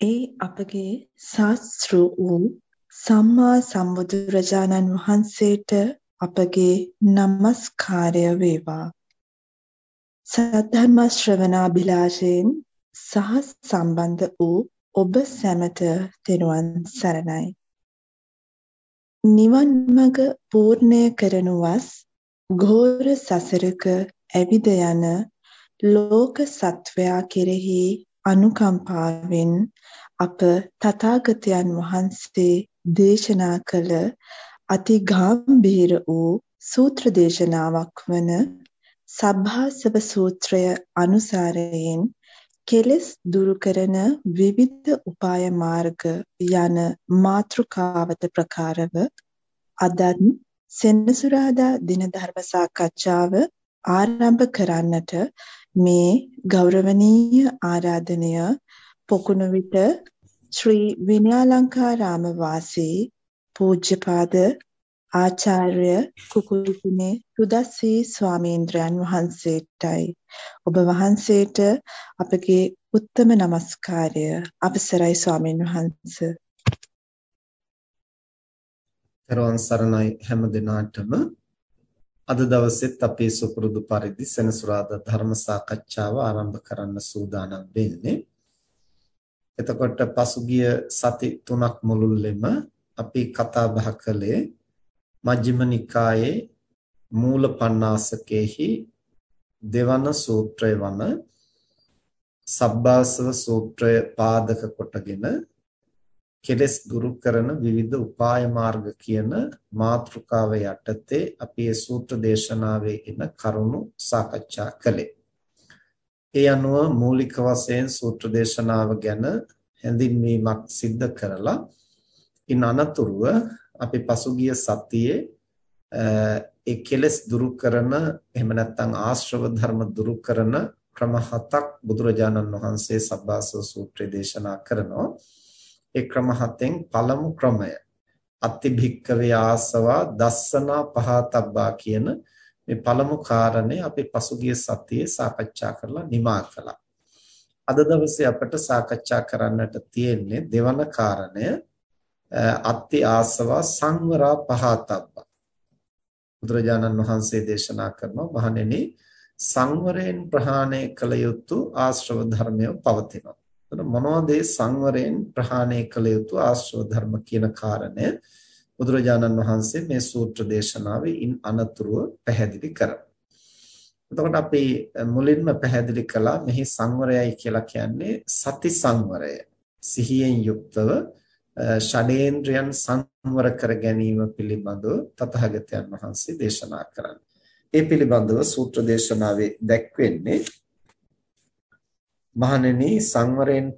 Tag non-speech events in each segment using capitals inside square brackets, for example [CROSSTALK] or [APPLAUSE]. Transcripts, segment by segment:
ඒ අපගේ ශාස්ත්‍ර වූ සම්මා සම්බුදුරජාණන් වහන්සේට අපගේ নমස්කාරය වේවා. සද්ධර්ම ශ්‍රවණාභිලාෂයෙන් සහ සම්බන්ධ වූ ඔබ සැමට තෙරුවන් සරණයි. නිවන් මඟ පූර්ණය කරනුවස් ඝෝර සසරක ඇවිද යන ලෝක සත්වයා කෙරෙහි අනුකම්පාවෙන් අප තථාගතයන් වහන්සේ දේශනා කළ අති ගාම්භීර වූ සූත්‍ර දේශනාවක් වන සබ්භාසව සූත්‍රය අනුසාරයෙන් කෙලස් දුරු කරන විවිධ උපාය මාර්ග යන මාතෘකාවත ප්‍රකාරව අදත් සෙනසුරාදා දින ධර්ම සාකච්ඡාව ආරම්භ කරන්නට මේ ගෞරවනීය ආරාධනය පොකුණු විට ශ්‍රී විනයාලංකාරාම වාසී පූජ්‍යපාද ආචාර්ය කුකුල්පුනේ සුදස්සී ස්වාමීන්ද්‍රයන් වහන්සේටයි. ඔබ වහන්සේට අපගේ උත්තම নমස්කාරය. අපසරයි ස්වාමීන් වහන්ස. තරවන් සරණයි හැම දිනාටම. අද දවසෙත් අපේ සුපුරුදු පරිදි සෙනසුරාදා ධර්ම සාකච්ඡාව ආරම්භ කරන්න සූදානම් වෙන්නේ. එතකොට පසුගිය සති තුනක් මුළුල්ලෙම අපි කතා බහ කළේ මජ්ක්‍ධිම නිකායේ මූල පණ්ණාසකේහි දෙවන සූත්‍රය වන සබ්බාසව සූත්‍රය පාදක කොටගෙන කෙලස් දුරු කරන විවිධ උපාය මාර්ග කියන මාතෘකාව යටතේ අපි මේ සූත්‍ර දේශනාවේ එන කරුණු සාකච්ඡා කළේ. ඒ අනුව මූලික වශයෙන් සූත්‍ර දේශනාව ගැන හැඳින්වීමක් සිද්ධ කරලා ඉන් අනතුරුව අපි පසුගිය සතියේ ඒ කෙලස් දුරු කරන එහෙම නැත්නම් ආශ්‍රව ධර්ම දුරු කරන ක්‍රම හතක් බුදුරජාණන් වහන්සේ සබ්බාසව සූත්‍රයේ දේශනා කරනවා. ඒ ක්‍රම හතෙන් පළමු ක්‍රමය අත්ති භික්කවේ ආසවා දස්සනා පහතබ්බා කියන මේ පළමු කාරණේ අපි පසුගිය සතියේ සාකච්ඡා කරලා නිමා කළා. අද දවසේ අපට සාකච්ඡා කරන්නට තියෙන්නේ දෙවන කාරණය අත්ති ආසවා සංවරා පහතබ්බා. බුදුරජාණන් වහන්සේ දේශනා කරනවා මහණෙනි සංවරයෙන් ප්‍රහාණය කළ යුතු ආශ්‍රව ධර්මය පවතිනවා. එතන මොනවද සංවරයෙන් ප්‍රහාණය කළ යුතු ආශ්‍රව ධර්ම කියන කාරණය බුදුරජාණන් වහන්සේ මේ සූත්‍ර දේශනාවේ ඉන් අනතුරුව පැහැදිලි කරනවා. එතකොට අපි මුලින්ම පැහැදිලි කළා මෙහි සංවරයයි කියලා කියන්නේ සති සංවරය. සිහියෙන් යුක්තව ෂඩේන්ද්‍රයන් සංවර කර ගැනීම පිළිබඳව තථාගතයන් වහන්සේ දේශනා කරන්නේ. ඒ පිළිබඳව සූත්‍ර දේශනාවේ දැක්වෙන්නේ මහණෙනි සංවරයෙන්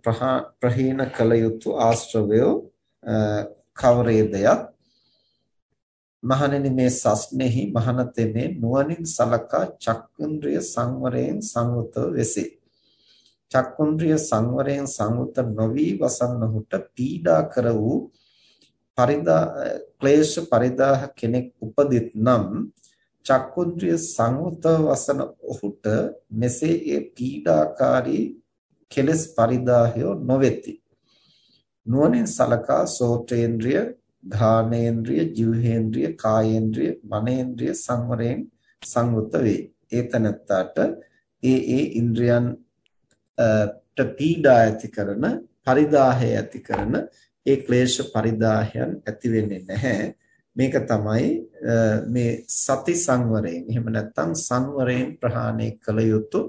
ප්‍රහීන කළ යුතු ආශ්‍රවය කවරේදයක් මහණෙනි මේ සස්නෙහි මහනතෙමේ නුවණින් සලකා චක්කුන්ද්‍රිය සංවරයෙන් සංවෘත වෙසේ. චක්කුන්ද්‍රිය සංවරයෙන් සංවෘත නොවි වසන්නහුට පීඩා කර වූ පරිදා ක්ලේශ පරිදාහ කෙනෙක් උපදිත් නම් චක්කුන්ද්‍රිය සංවෘත වසන ඔහුට මෙසේ ඒ පීඩාකාරී කෙලස් පරිදාහය නොවේති. නුවණින් සලකා සෝත්‍රේන්ද්‍රිය, ධානේන්ද්‍රිය, ජීවහේන්ද්‍රිය, කායේන්ද්‍රිය, මනේන්ද්‍රිය සංවරයෙන් සංවෘත වේ. ඒතනත්තට ඒ ඒ ඉන්ද්‍රයන් ට පීඩා ඇති කරන, පරිදාහය ඇති කරන ඒ ක්ලේශ පරිදාහයන් ඇති වෙන්නේ නැහැ. මේක තමයි මේ සති සංවරයෙන් එහෙම නැත්නම් සංවරයෙන් ප්‍රහාණය කළ යුතු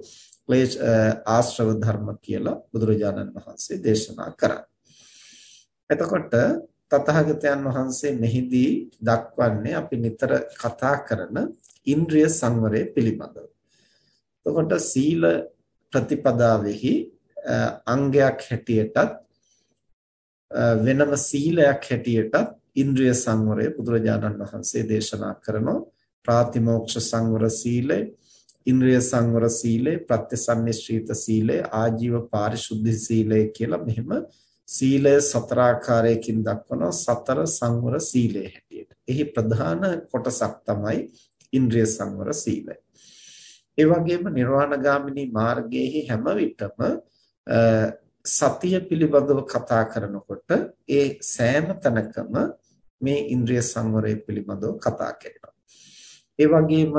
ක්ලේශ ආශ්‍රව ධර්ම කියලා බුදුරජාණන් වහන්සේ දේශනා කරා. එතකොට තථාගතයන් වහන්සේ මෙහිදී දක්වන්නේ අපි නිතර කතා කරන ඉන්ද්‍රිය සංවරය පිළිබඳව. එතකොට සීල ප්‍රතිපදාවෙහි අංගයක් හැටියටත් වෙනම සීලයක් හැටියටත් ඉන්ද්‍රිය සංවරය බුදුරජාණන් වහන්සේ දේශනා කරනවා. ප්‍රාතිමෝක්ෂ සංවර සීලය ඉන්ද්‍රිය සංවර සීලය, ප්‍රත්‍යසන්නිශ්චිත සීලය, ආජීව පාරිශුද්ධ සීලය කියලා මෙහෙම සීලය සතර ආකාරයකින් දක්වනවා සතර සංවර සීලය හැටියට. එහි ප්‍රධාන කොටසක් තමයි ඉන්ද්‍රිය සංවර සීලය. ඒ වගේම නිර්වාණගාමිනී මාර්ගයේ හැම විටම සතිය පිළිබඳව කතා කරනකොට ඒ සෑම තැනකම මේ ඉන්ද්‍රිය සංවරය පිළිබඳව කතා කරනවා. ඒ වගේම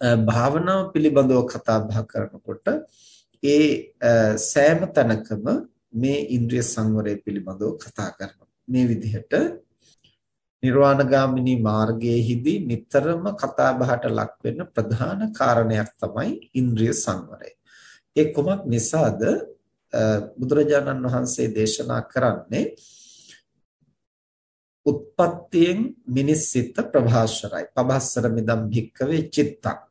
භාවනාව පිළිබඳව කතා බහ කරනකොට ඒ සෑම තැනකම මේ ඉන්ද්‍රිය සංවරය පිළිබඳව කතා කරනවා. මේ විදිහට නිර්වාණගාමිනී මාර්ගයේදී නිතරම කතා බහට ලක් වෙන ප්‍රධාන කාරණයක් තමයි ඉන්ද්‍රිය සංවරය. ඒ කොමක් නිසාද බුදුරජාණන් වහන්සේ දේශනා කරන්නේ උත්පත්තියෙන් මිනිස් සිත ප්‍රභාස්වරයි. පබස්සර මිදම් භික්කවේ චිත්තං.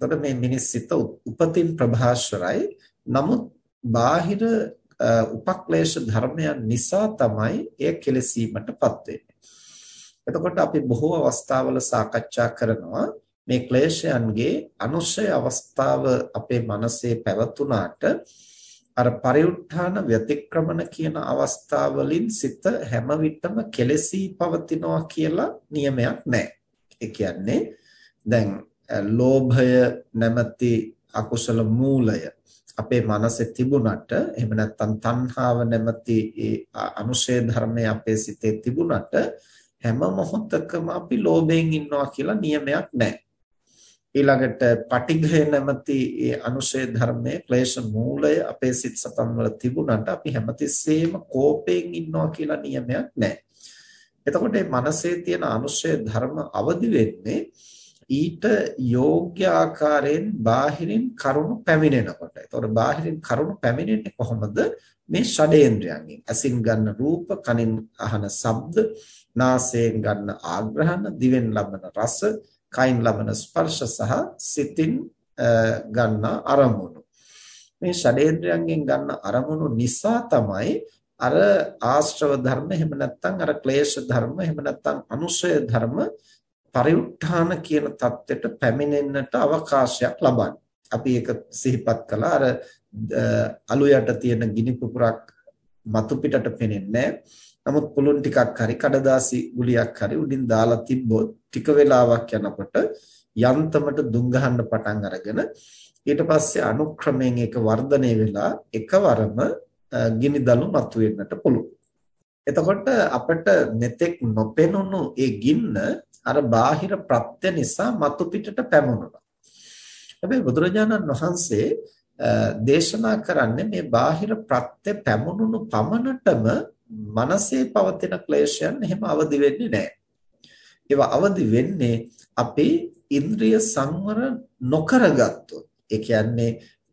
එතකොට මේ මිනිස් සිත උපතින් ප්‍රභාස්වරයි. නමුත් බාහිර උපක්ලේශ ධර්මයන් නිසා තමයි එය කෙලසීමටපත් වෙන්නේ. එතකොට අපි බොහෝ අවස්ථාවල සාකච්ඡා කරනවා මේ ක්ලේශයන්ගේ අනුශය අවස්ථාව අපේ මනසේ පැවතුනාට අර පරිඋත්ථාන ව්‍යතික්‍රමන කියන අවස්ථාවලින් සිත හැම විටම කෙලෙසී පවතිනවා කියලා නියමයක් නැහැ. ඒ කියන්නේ දැන් ලෝභය නැමැති අකුසල මූලය අපේ මනසේ තිබුණට එහෙම නැත්නම් තණ්හාව නැමැති ඒ අනුශය ධර්මය අපේ සිතේ තිබුණට හැම මොහොතකම අපි ලෝභයෙන් ඉන්නවා කියලා නියමයක් නැහැ. ඊළඟට පටිඝය නැමැති ඒ අනුශය ධර්මයේ ක්ලේශ මූලය අපේ සිත් සතන් වල තිබුණාට අපි හැමතිස්සෙම කෝපයෙන් ඉන්නවා කියලා නියමයක් නැහැ. එතකොට මේ මනසේ තියෙන අනුශය ධර්ම අවදි වෙන්නේ ඊට යෝග්‍ය ආකාරයෙන් බාහිරින් කරුණු පැමිණෙනකොට. ඒතකොට බාහිරින් කරුණු පැමිණෙන්නේ කොහොමද? මේ ෂඩේන්ද්‍රයන්ගෙන්. ඇසින් ගන්න රූප, කනින් අහන ශබ්ද, නාසයෙන් ගන්න ආග්‍රහණ, දිවෙන් ලබන රස, කයින් ලබන ස්පර්ශ සහ සිතින් ගන්න අරමුණු. මේ ෂඩේන්ද්‍රයන්ගෙන් ගන්න අරමුණු නිසා තමයි අර ආශ්‍රව ධර්ම එහෙම නැත්නම් අර ක්ලේශ ධර්ම එහෙම නැත්නම් අනුශය ධර්ම පරිඋත්ථාන කියන தත්වෙට පැමිණෙන්නට අවකාශයක් ලබන්නේ. අපි ඒක සිහිපත් කළා අර අලු යට තියෙන ගිනි පුපුරක් මතු පිටට පෙනෙන්නේ නමුත් පුළුන් ටිකක් හරි කඩදාසි ගුලියක් හරි උඩින් දාලා තිබ්බොත් ටික වෙලාවක් යනකොට යන්තමට දුම් ගහන්න පටන් අරගෙන ඊට පස්සේ අනුක්‍රමයෙන් ඒක වර්ධනය වෙලා එකවරම ගිනි දළු මතුවෙන්නට පුළුවන්. එතකොට අපිට මෙතෙක් නොපෙනුණු ඒ ගින්න අර බාහිර ප්‍රත්‍ය නිසා මතු පිටට පැමුණුණා. හැබැයි බුදුරජාණන් වහන්සේ දේශනා කරන්නේ මේ බාහිර ප්‍රත්‍ය පැමුණුණු පමණටම මනසේ පවතින ක්ලේශයන් එහෙම අවදි වෙන්නේ නැහැ. ඒවා අවදි වෙන්නේ අපේ ඉන්ද්‍රිය සංවර නොකරගත්තොත්. ඒ කියන්නේ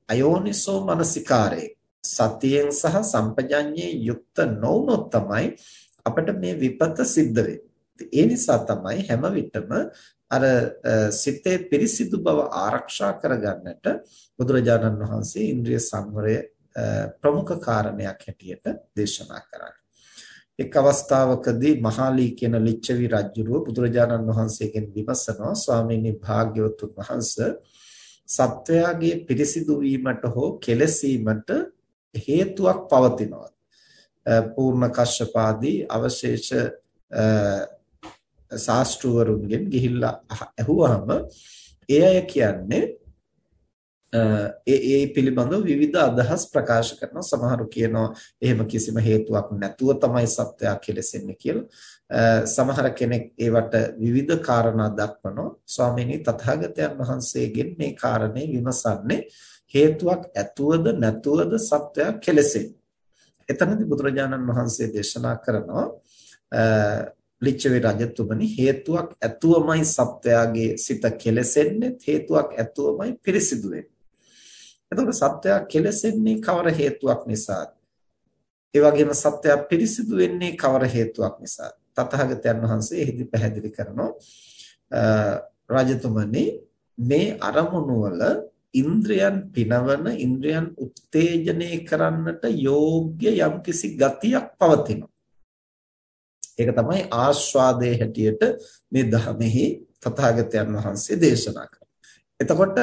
අයෝනිසෝ මනසිකාරේ සතියෙන් සහ සම්පජඤ්ඤේ යුක්ත නොවුනොත් තමයි අපිට මේ විපත සිද්ධ වෙන්නේ. ඒ නිසා තමයි හැම විටම අර සිතේ පිරිසිදු බව ආරක්ෂා කරගන්නට බුදුරජාණන් වහන්සේ ඉන්ද්‍රිය සංවරය ප්‍රමුඛ කාරණයක් හැටියට දේශනා කරන්නේ. එක් අවස්ථාවකදී මහාලී කියන ලිච්ඡවි රජුරුව බුදුරජාණන් වහන්සේගෙන් විමසනවා ස්වාමීනි භාග්‍යවතුන් වහන්සේ සත්වයාගේ පිරිසිදු වීමට හෝ කෙලසීමට හේතුවක් පවතිනවා. පූර්ණ කශ්‍යපාදී අවශේෂ ශාස්ත්‍රවරුන්ගෙන් ගිහිල්ලා ඇහුවාම ඒ අය කියන්නේ ඒ ඒ පිළිබඳව විවිධ අදහස් ප්‍රකාශ කරනවා. සමහරු කියනවා එහෙම කිසිම හේතුවක් නැතුව තමයි සත්‍යය කෙලෙසෙන්නේ කියලා. සමහර කෙනෙක් ඒවට විවිධ කාරණා දක්වනවා. ස්වාමීනි තථාගතයන් වහන්සේගෙන් මේ කාරණේ විමසන්නේ හේතුවක් ඇතුවද නැතුවද සත්‍යය කෙලෙසෙන්නේ. එතනදී බුදුරජාණන් වහන්සේ දේශනා කරනවා ලිච්ඡවි රජතුමනි හේතුවක් ඇතුවමයි සත්‍යයගේ සිත කෙලෙසෙන්නේ හේතුවක් ඇතුවමයි පිරිසිදු වෙන්නේ එතකොට සත්‍යය කෙලෙසෙන්නේ කවර හේතුවක් නිසාද? ඒ වගේම සත්‍යය පිරිසිදු වෙන්නේ කවර හේතුවක් නිසාද? තථාගතයන් වහන්සේ එහිදී පැහැදිලි කරනවා රාජතුමනි මේ අරමුණු වල ඉන්ද්‍රයන් පිනවන ඉන්ද්‍රයන් උත්තේජනය කරන්නට යෝග්‍ය යම්කිසි ගතියක් පවතිනවා. ඒක තමයි ආස්වාදයේ හැටියට මේ ධර්මෙහි තථාගතයන් වහන්සේ දේශනා කරන්නේ. එතකොට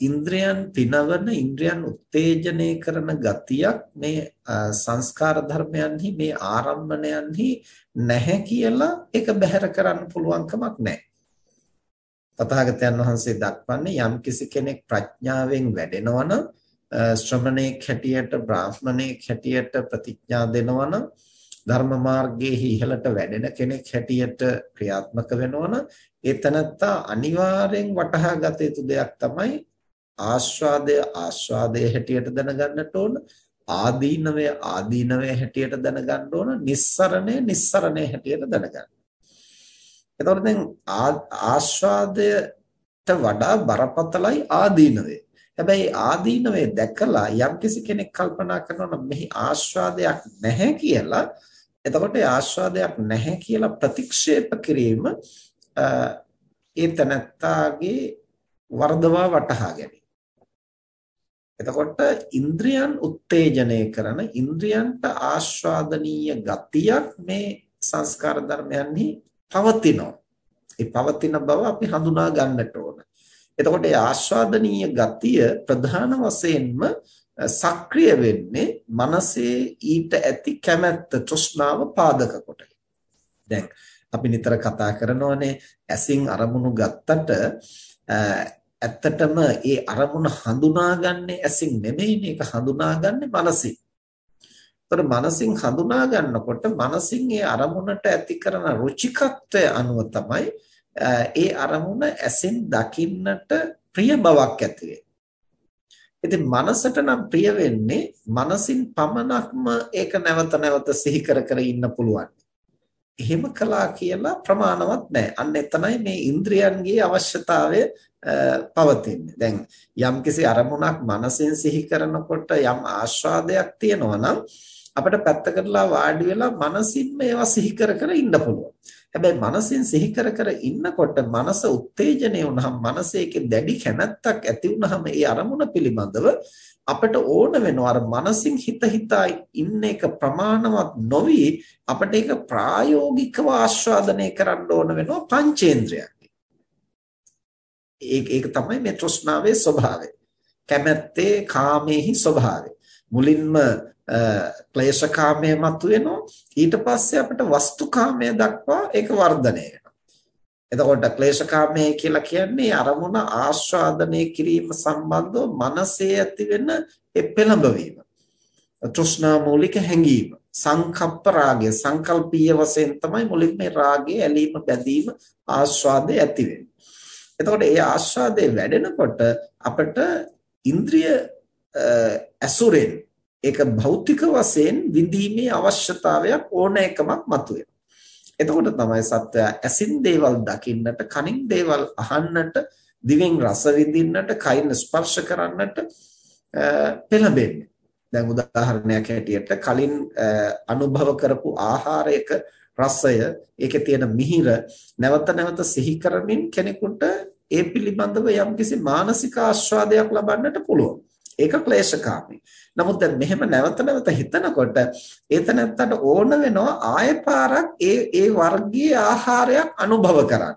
ඉන්ද්‍රයන් පිනවන ඉන්ද්‍රයන් උත්තේජනය කරන ගතියක් මේ සංස්කාර ධර්මයන්හි මේ ආරම්භණයන්හි නැහැ කියලා ඒක බැහැර කරන්න පුළුවන් කමක් නැහැ. තථාගතයන් වහන්සේ දක්වන්නේ යම් කිසි කෙනෙක් ප්‍රඥාවෙන් වැඩෙනවනම් ශ්‍රමණේක් හැටියට බ්‍රාහ්මණේක් හැටියට ප්‍රතිඥා දෙනවා නම් ධර්ම මාර්ගයේ ඉහළට වැඩෙන කෙනෙක් හැටියට ක්‍රියාත්මක වෙනවා නම් ඒ තනත්තා අනිවාර්යෙන් වටහා ගත යුතු දෙයක් තමයි ආස්වාදය ආස්වාදයේ හැටියට දැනගන්නට ඕන ආදීනවය ආදීනවය හැටියට දැනගන්න ඕන නිස්සරණය නිස්සරණය හැටියට දැනගන්න. එතකොට දැන් ආස්වාදයට වඩා බරපතලයි ආදීනවය. හැබැයි ආදීනවේ දැකලා යම්කිසි කෙනෙක් කල්පනා කරනවා නම් මෙහි ආස්වාදයක් නැහැ කියලා එතකොට ආස්වාදයක් නැහැ කියලා ප්‍රතික්ෂේප කිරීම ඒ තනත්තාගේ වර්ධවා වටහා ගැනීම. එතකොට ඉන්ද්‍රියන් උත්තේජනය කරන ඉන්ද්‍රියන්ට ආස්වාදනීය ගතියක් මේ සංස්කාර ධර්මයන්හි පවතිනවා. ඒ පවතින බව අපි හඳුනා ගන්නට ඕන. එතකොට ඒ ආස්වාදනීය ගතිය ප්‍රධාන වශයෙන්ම සක්‍රිය වෙන්නේ මනසේ ඊට ඇති කැමැත්ත තෘෂ්ණාව පාදක කොටගෙන. දැන් අපි නිතර කතා කරනවානේ ඇසින් අරමුණු ගත්තට ඇත්තටම ඒ අරමුණ හඳුනාගන්නේ ඇසින් නෙමෙයි මේක හඳුනාගන්නේ මනසින්. ඒතර මනසින් හඳුනා ගන්නකොට මනසින් ඒ අරමුණට ඇති කරන රුචිකත්වය අනුව තමයි ඒ අරමුණ ඇසින් දකින්නට ප්‍රිය බවක් ඇති ඉතින් මනසට නම් ප්‍රිය වෙන්නේ මනසින් පමණක්ම ඒක නැවත නැවත සිහි කර කර ඉන්න පුළුවන්. එහෙම කළා කියලා ප්‍රමාණවත් නැහැ. අන්න එතනයි මේ ඉන්ද්‍රියන්ගේ අවශ්‍යතාවය පවතින්නේ. දැන් යම්කිසි අරමුණක් මනසෙන් සිහි කරනකොට යම් ආස්වාදයක් තියෙනවා නම් අපිට පැත්තකටලා වාඩි වෙලා මනසින්ම ඒවා සිහි කර කර ඉන්න පුළුවන්. හැබැයි මනසින් සිහි කර කර ඉන්නකොට මනස උත්තේජනය වුණාම මනසේකේ දැඩි කැමැත්තක් ඇති වුණාම ඒ අරමුණ පිළිබඳව අපිට ඕන වෙනවා අර මනසින් හිත හිතා ඉන්න එක ප්‍රමාණවත් නොවි අපිට ඒක ප්‍රායෝගිකව ආස්වාදනය කරන්න ඕන වෙනවා පංචේන්ද්‍රයන්. ඒක ඒක තමයි මේ තෘෂ්ණාවේ ස්වභාවය. කැමැත්තේ කාමේහි ස්වභාවය. මුලින්ම ක්ලේශකාමය මතුවෙනවා ඊට පස්සේ අපිට වස්තුකාමය දක්වා ඒක වර්ධනය වෙනවා. එතකොට ක්ලේශකාමය කියලා කියන්නේ අරමුණ ආස්වාදනය කිරීම සම්බන්ධව මනසේ ඇතිවෙන පෙළඹවීම. තෘෂ්ණා මූලික හැඟීම. සංකප්ප රාගය සංකල්පීය වශයෙන් තමයි මුලින් මේ රාගය ඇලීම බැඳීම ආස්වාදය ඇති වෙන්නේ. එතකොට ඒ ආස්වාදයේ වැඩෙනකොට අපිට ඉන්ද්‍රිය ඇසුරෙන් ඒක භෞතික වශයෙන් විඳීමේ අවශ්‍යතාවයක් ඕනෑකමක් මතුවෙනවා. එතකොට තමයි සත්‍යය ඇසින් දේවල් දකින්නට, කනින් දේවල් අහන්නට, දිවෙන් රස විඳින්නට, කයින් ස්පර්ශ කරන්නට පෙළඹෙන්නේ. දැන් උදාහරණයක් හැටියට කලින් අනුභව කරපු ආහාරයක රසය, ඒකේ තියෙන මිහිර නැවත නැවත සිහි කරමින් කෙනෙකුට ඒ පිළිබඳව යම්කිසි මානසික ආස්වාදයක් ලබන්නට පුළුවන්. ඒක ක්ලේශකාමී. නමුත් දැන් මෙහෙම නැවත නැවත හිතනකොට ඒතනත්තට ඕන වෙනවා ආය පාරක් ඒ ඒ වර්ගයේ ආහාරයක් අනුභව කරන්න.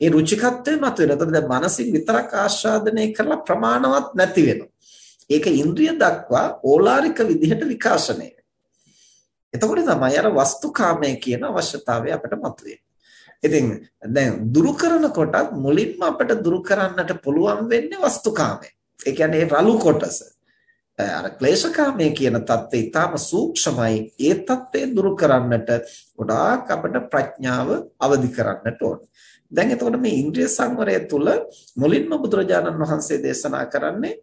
ඒ රුචිකත්වය මතුවෙන. එතකොට දැන් මනසින් විතරක් ආස්වාදනය කරලා ප්‍රමාණවත් නැති වෙනවා. ඒක ඉන්ද්‍රිය දක්වා ඕලාරික විදිහට විකාශනය එතකොට තමයි අර වස්තුකාමය කියන අවශ්‍යතාවය අපිට මතුවෙන්නේ. ඉතින් දැන් දුරු කරනකොටත් මුලින්ම අපිට දුරු කරන්නට පුළුවන් වෙන්නේ වස්තුකාමය. ඒ කියන්නේ රළු කොටස. අර ක්ලේශකාමයේ කියන தත්ත්වය ඊටම සූක්ෂමයි. ඒ தත්ත්වය දුරු කරන්නට ගොඩාක් අපිට ප්‍රඥාව අවදි කරන්නට ඕනේ. දැන් එතකොට මේ ඉන්ද්‍රිය සංවරය තුළ මුලින්ම බුදුරජාණන් වහන්සේ දේශනා කරන්නේ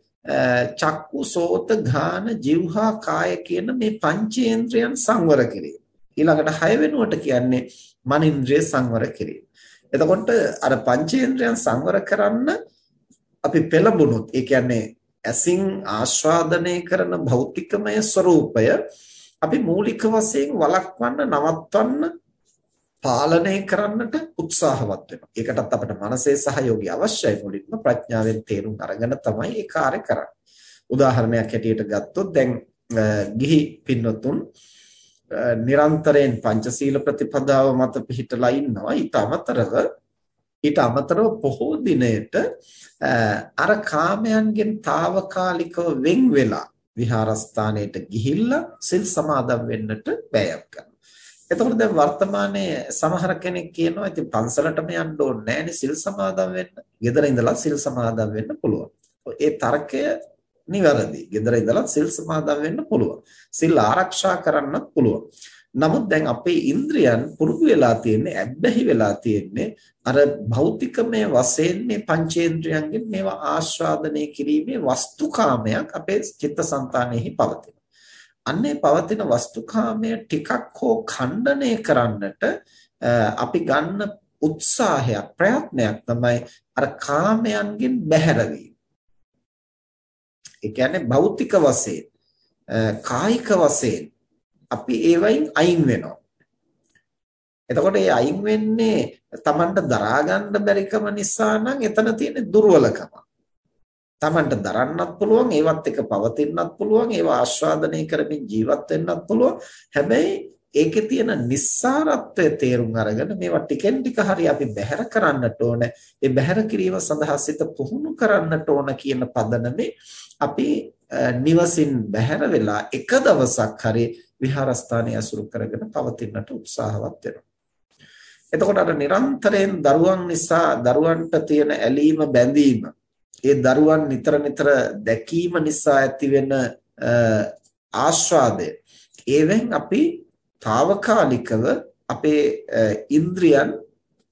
චක්කු සෝත ඝාන જીවහා කාය කියන මේ පංචේන්ද්‍රයන් සංවර කිරීම. ඊළඟට හය වෙනුවට කියන්නේ මනින්ද්‍රිය සංවර කිරීම. එතකොට අර පංචේන්ද්‍රයන් සංවර කරන්න අපි පෙළඹුණොත් ඒ කියන්නේ ඇසින් ආස්වාදනය කරන භෞතිකමය ස්වરૂපය අපි මූලික වශයෙන් වළක්වන්න නවත්වන්න පාලනය කරන්නට උත්සාහවත් වෙනවා. ඒකටත් අපිට මනසේ සහයෝගය අවශ්‍යයි. මුලින්ම ප්‍රඥාවෙන් තේරුම් අරගෙන තමයි ඒ කාර්ය කරන්නේ. උදාහරණයක් හැටියට ගත්තොත් දැන් ගිහි පින්නතුන් නිරන්තරයෙන් පංචශීල ප්‍රතිපදාව මත පිහිටලා ඉන්නවා. ඊට අමතරව ඊට අමතරව පොහෝ දිනයට අර කාමයන්ගෙන් తాවකාලිකව වෙන් වෙලා විහාරස්ථානයට ගිහිල්ලා සිල් සමාදන් වෙන්නට බෑයක් කරනවා. එතකොට දැන් වර්තමානයේ සමහර කෙනෙක් කියනවා ඉතින් පන්සලටම යන්න ඕනේ නෑනේ සිල් සමාදන් වෙන්න. ගෙදර ඉඳලා සිල් සමාදන් වෙන්න පුළුවන්. ඒ තර්කය නිවැරදි. ගෙදර ඉඳලා සිල් සමාදන් වෙන්න පුළුවන්. සිල් ආරක්ෂා කරන්නත් පුළුවන්. නමුත් දැන් අපේ ඉන්ද්‍රියන් පුරුදු වෙලා තියෙන්නේ ඇබ්බැහි වෙලා තියෙන්නේ අර භෞතිකමය වශයෙන් මේ පංචේන්ද්‍රයන්ගෙන් මේවා ආස්වාදනය කිරීමේ වස්තුකාමයක් අපේ චිත්තසංතානෙහි පවතින. අන්නේ පවතින වස්තුකාමය ටිකක් හෝ ඛණ්ඩණය කරන්නට අපි ගන්න උත්සාහයක් ප්‍රයත්නයක් තමයි අර කාමයන්ගෙන් බැහැර වීම. ඒ කියන්නේ භෞතික වශයෙන් කායික වශයෙන් අපි ඒවයින් අයින් වෙනවා. එතකොට ඒ අයින් වෙන්නේ Tamanට දරා ගන්න බැරිකම නිසා නම් එතන තියෙන දුර්වලකම. Tamanට දරන්නත් පුළුවන් ඒවත් එක පවතින්නත් පුළුවන් ඒවා ආස්වාදනය කරමින් ජීවත් වෙන්නත් පුළුවන්. හැබැයි ඒකේ තියෙන නිස්සාරත්වය තේරුම් අරගෙන මේවා ටිකෙන් ටික හරි අපි බැහැර කරන්නට ඕන. ඒ බැහැර කිරීම සඳහා සිත පුහුණු කරන්නට ඕන කියන පදනමේ අපි නිවසින් බැහැර වෙලා එක දවසක් හරි විහාරස්ථානය අසුරු කරගෙන පවතින්නට උත්සාහවත් වෙනවා. එතකොට අර නිරන්තරයෙන් දරුවන් නිසා දරුවන්ට තියෙන ඇලීම බැඳීම ඒ දරුවන් නිතර නිතර දැකීම නිසා ඇතිවෙන ආස්වාදය ඒවෙන් අපි తాවකාලිකව අපේ ඉන්ද්‍රියන්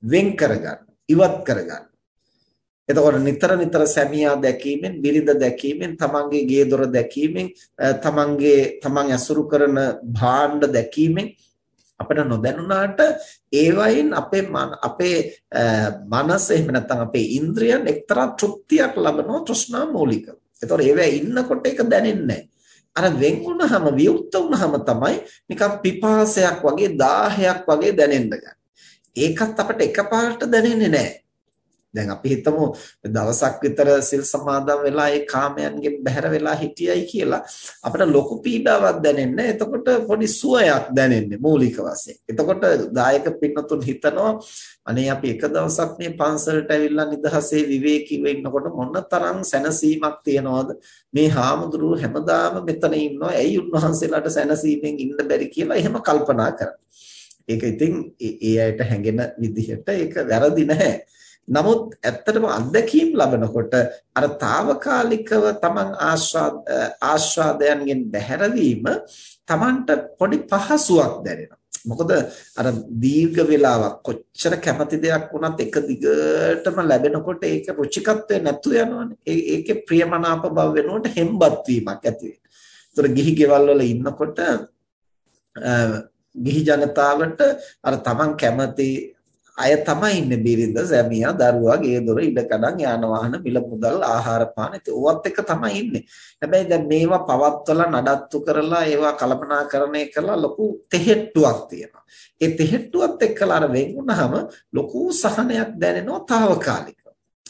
වෙන් කරගන්න ඉවත් කරගන්න එතකොට නිතර නිතර සැමියා දැකීමෙන් බිරිඳ දැකීමෙන් තමන්ගේ ගේ දොර දැකීමෙන් තමන්ගේ තමන් ඇසුරු කරන භාණ්ඩ දැකීමෙන් අපිට නොදැනුණාට ඒවයින් අපේ අපේ මනස එහෙම නැත්නම් අපේ ඉන්ද්‍රියන් එක්තරා තෘප්තියක් ලබනවා තෘෂ්ණා මූලිකව. ඒතකොට ඒවැ ඉන්නකොට ඒක දැනෙන්නේ අර වෙන් වුණාම විවුර්ත වුණාම තමයි නිකන් පිපාසයක් වගේ දාහයක් වගේ දැනෙන්න ඒකත් අපිට එකපාරට දැනෙන්නේ නැහැ. දැන් අපි හිතමු දවසක් විතර සිල් සමාදන් වෙලා ඒ කාමයන්ගෙන් බැහැර වෙලා හිටියයි කියලා අපිට ලොකු පීඩාවක් දැනෙන්නේ එතකොට පොඩි සුවයක් දැනෙන්නේ මූලික වශයෙන්. එතකොට දායක පින්නතුන් හිතනවා අනේ අපි එක දවසක් මේ පන්සලට ඇවිල්ලා නිදහසේ විවේකීව ඉන්නකොට මොන තරම් සැනසීමක් තියනවද මේ හාමුදුරුවෝ හැමදාම මෙතන ඉන්නවා ඇයි උන්වහන්සේලාට සැනසීමෙන් ඉන්න බැරි කියලා එහෙම කල්පනා කරනවා. ඒක ඉතින් ඒ අයට හැඟෙන විදිහට ඒක වැරදි නැහැ. නමුත් ඇත්තටම අත්දැකීම් ලබනකොට අර తాවකාලිකව තමන් ආස්වාදයන්ගෙන් බැහැරවීම තමන්ට පොඩි පහසුවක් දැනෙනවා. මොකද අර දීර්ඝ වේලාවක් කොච්චර කැමති දෙයක් වුණත් එක දිගටම ලැබෙනකොට ඒක රුචිකත්වය නැතු යනවනේ. ඒකේ ප්‍රියමනාප බව වෙනුවට හෙම්බත් වීමක් ඇති වෙනවා. ගිහි ගෙවල් වල ඉන්නකොට ගිහි ජනතාවට අර තමන් කැමති අය තමයි ඉන්නේ බිරිඳ, සැමියා, දරුවා, ගේ දොර, ඉඩකඩම්, යාන වාහන, මිල මුදල්, ආහාර පාන ඉතින් ඕවත් එක තමයි ඉන්නේ. හැබැයි දැන් මේවා පවත්වලා නඩත්තු කරලා ඒවා කල්පනාකරණය කරලා ලොකු තෙහෙට්ටුවක් තියෙනවා. ඒ තෙහෙට්ටුවත් එක්කලා අර වෙන් වුණාම ලොකු සහනයක් දැනෙනවා తాවකාලිකව.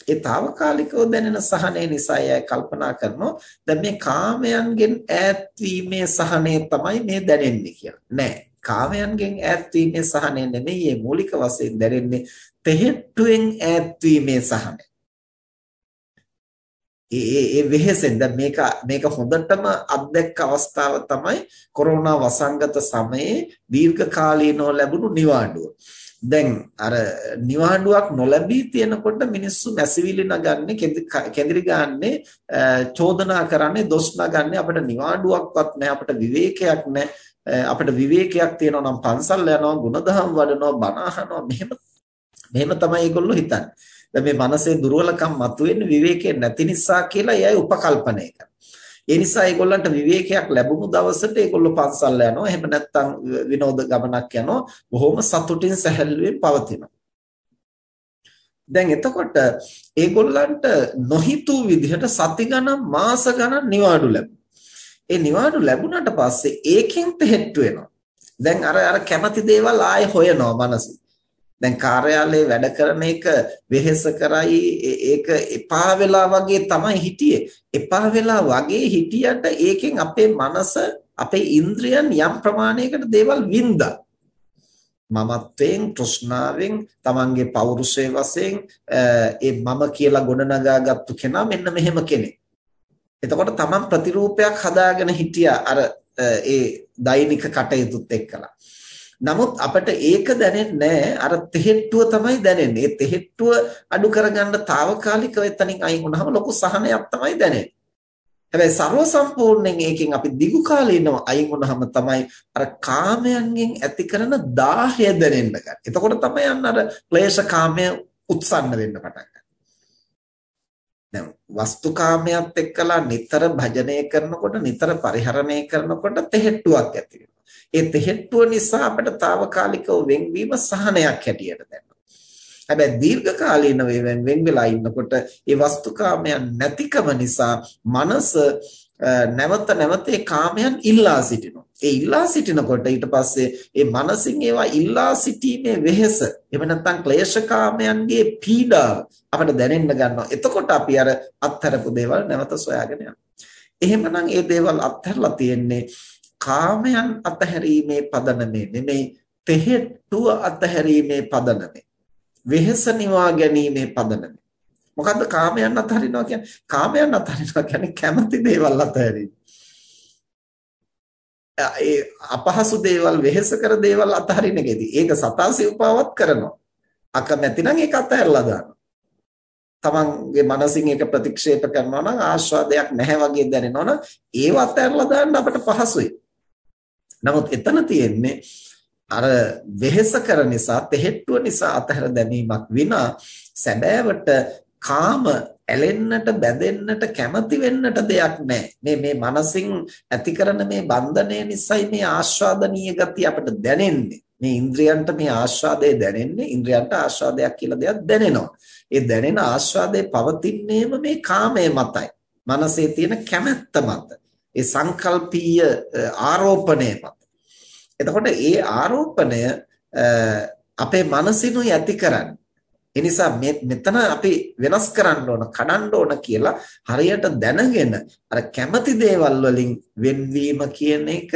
ඒ తాවකාලිකව දැනෙන සහනය නිසා අය කල්පනා කරනවා දැන් මේ කාමයන්ගෙන් ඈත් වීමේ සහනය තමයි මේ දැනෙන්නේ කියලා. නෑ. කාමයන්ගෙන් ඈත් වීමේ සහනය නෙමෙයි මේ මූලික වශයෙන් දැනෙන්නේ තෙහෙට්ටුවෙන් ඈත් වීමේ සහනය. ඒ ඒ වෙහෙසෙන් දැන් මේක මේක හොඳටම අත්දැක්ක අවස්ථාව තමයි කොරෝනා වසංගත සමයේ දීර්ඝ කාලීනව ලැබුණු නිවාඩුව. දැන් අර නිවාඩුවක් නොලැබී තියෙනකොට මිනිස්සු මැසිවිලි නගන්නේ කෙඳිරි ගන්නනේ චෝදනා කරන්නේ දොස් නගන්නේ අපිට නිවාඩුවක්වත් නැහැ අපිට විවේකයක් නැහැ අපිට විවේකයක් තියෙනවා නම් පන්සල් යනවා ಗುಣධම් වඩනවා බණ අහනවා මෙහෙම මෙහෙම තමයි ඒගොල්ලෝ හිතන්නේ. දැන් මේ මනසේ දුර්වලකම් මතුවෙන්නේ විවේකයෙන් නැති නිසා කියලා එයයි උපකල්පනය කරනවා. ඒ නිසා ඒගොල්ලන්ට විවේකයක් ලැබුණු දවසට ඒගොල්ලෝ පන්සල් යනවා. එහෙම නැත්නම් විනෝද ගමනක් යනවා. බොහොම සතුටින් සැහැල්ලුවෙන් පවතිනවා. දැන් එතකොට ඒගොල්ලන්ට නොහිතූ විදිහට සති ගණන් මාස ගණන් නිවාඩු ලැබුණා. ඒ නිවාඩු ලැබුණාට පස්සේ ඒකෙන් තෙහෙට්ටු වෙනවා. දැන් අර අර කැමති දේවල් ආයෙ හොයනවා මනසේ. දැන් කාර්යාලයේ වැඩ කරන එක වෙහෙස කරයි ඒක එපා වෙලා වගේ තමයි හිටියේ. එපා වෙලා වගේ හිටියට ඒකෙන් අපේ මනස අපේ ඉන්ද්‍රියන් යම් ප්‍රමාණයකට දේවල් වින්දා. මමත්වයෙන් තෘෂ්ණාවෙන් තමන්ගේ පෞරුෂය වශයෙන් ඒ මම කියලා ගොඩනගාගත්තු කෙනා මෙන්න මෙහෙම කෙනෙක්. එතකොට තමන් ප්‍රතිරූපයක් හදාගෙන හිටියා අර ඒ දෛනික කටයුතුත් එක්කලා. නමුත් අපිට ඒක දැනෙන්නේ අර තෙහෙට්ටුව තමයි දැනෙන්නේ. ඒ තෙහෙට්ටුව අඩු කරගන්න తాවකාලිකව එතනින් අයින් වුණාම ලොකු සහනයක් තමයි දැනෙන්නේ. හැබැයි ਸਰව සම්පූර්ණයෙන් ඒකෙන් අපි දිගු කාලේනම අයින් වුණාම තමයි අර කාමයන්ගෙන් ඇති කරන දාහය දැනෙන්න ගන්න. එතකොට තමයි අන්න අර ක්ලේශ කාමය උත්සන්න වෙන්න පටන් ගන්නේ. දැන් වස්තුකාමයට එක්කලා නිතර භජනය කරනකොට නිතර පරිහරණය කරනකොට තෙහෙට්ටුවක් ඇති වෙනවා. ඒ තෙහෙට්ටුව නිසා අපිට తాවකාලිකව වෙන්වීම සහනයක් හැටියට දැනෙනවා. හැබැයි දීර්ඝ කාලීනව වෙන් වෙලා ඉන්නකොට ඒ වස්තුකාමයන් නැතිකම නිසා මනස නැවත නැවත ඒ කාමයන් ඉල්ලා සිටිනවා. ඒ ඉල්ලා සිටිනකොට ඊට පස්සේ ඒ මනසින් ඒවා ඉල්ලා සිටීමේ වෙහෙස එහෙම නැත්නම් ක්ලේශකාමයන්ගේ පීඩාව අපිට දැනෙන්න ගන්නවා. එතකොට අපි අර අත්හැරපු දේවල් නැවත සොයාගෙන යනවා. එහෙමනම් ඒ දේවල් අත්හැරලා තියෙන්නේ කාමයන් අත්හැරීමේ පදනමේ නෙමෙයි තෙහෙට්ටුව අත්හැරීමේ පදනමේ. වෙහෙස නිවා ගැනීමේ පදනම. මොකද්ද කාමයන් අතහරිනවා කියන්නේ? කාමයන් අතහරිනවා කියන්නේ කැමති දේවල් අතහැරීම. ඒ අපහසු දේවල් වෙහෙස කර දේවල් අතහරින එකේදී ඒක සතාසි උපාවත් කරනවා. අකමැති නම් ඒක අතහැරලා දානවා. තමන්ගේ මනසින් ඒක ප්‍රතික්ෂේප කරනවා නම් ආස්වාදයක් නැහැ වගේ දැනෙනවා නම් ඒව අතහැරලා දාන්න අපට පහසුයි. නමුත් එතන තියෙන්නේ අර වෙහෙස කර නිසා තෙහෙට්ටුව නිසා අතහැර දැමීමක් විනා සැබෑවට කාම ඇලෙන්නට බැඳෙන්නට කැමති වෙන්නට දෙයක් නැහැ. මේ මේ මනසින් ඇති කරන මේ බන්ධනය නිසායි මේ ආස්වාදනීය ගතිය අපිට දැනෙන්නේ. මේ ඉන්ද්‍රයන්ට මේ ආස්වාදය දැනෙන්නේ ඉන්ද්‍රයන්ට ආස්වාදයක් කියලා දෙයක් දැනෙනවා. ඒ දැනෙන ආස්වාදයේ පවතින්නේම මේ කාමය මතයි. මනසේ තියෙන කැමැත්ත මත. ඒ සංකල්පීය ආරෝපණය මත. එතකොට ඒ ආරෝපණය අපේ මනසිනුයි ඇති කරන්නේ. ඒ නිසා මෙතන අපි වෙනස් කරන්න ඕන, කඩන්න ඕන කියලා හරියට දැනගෙන අර කැමති දේවල් වලින් වෙන්වීම කියන එක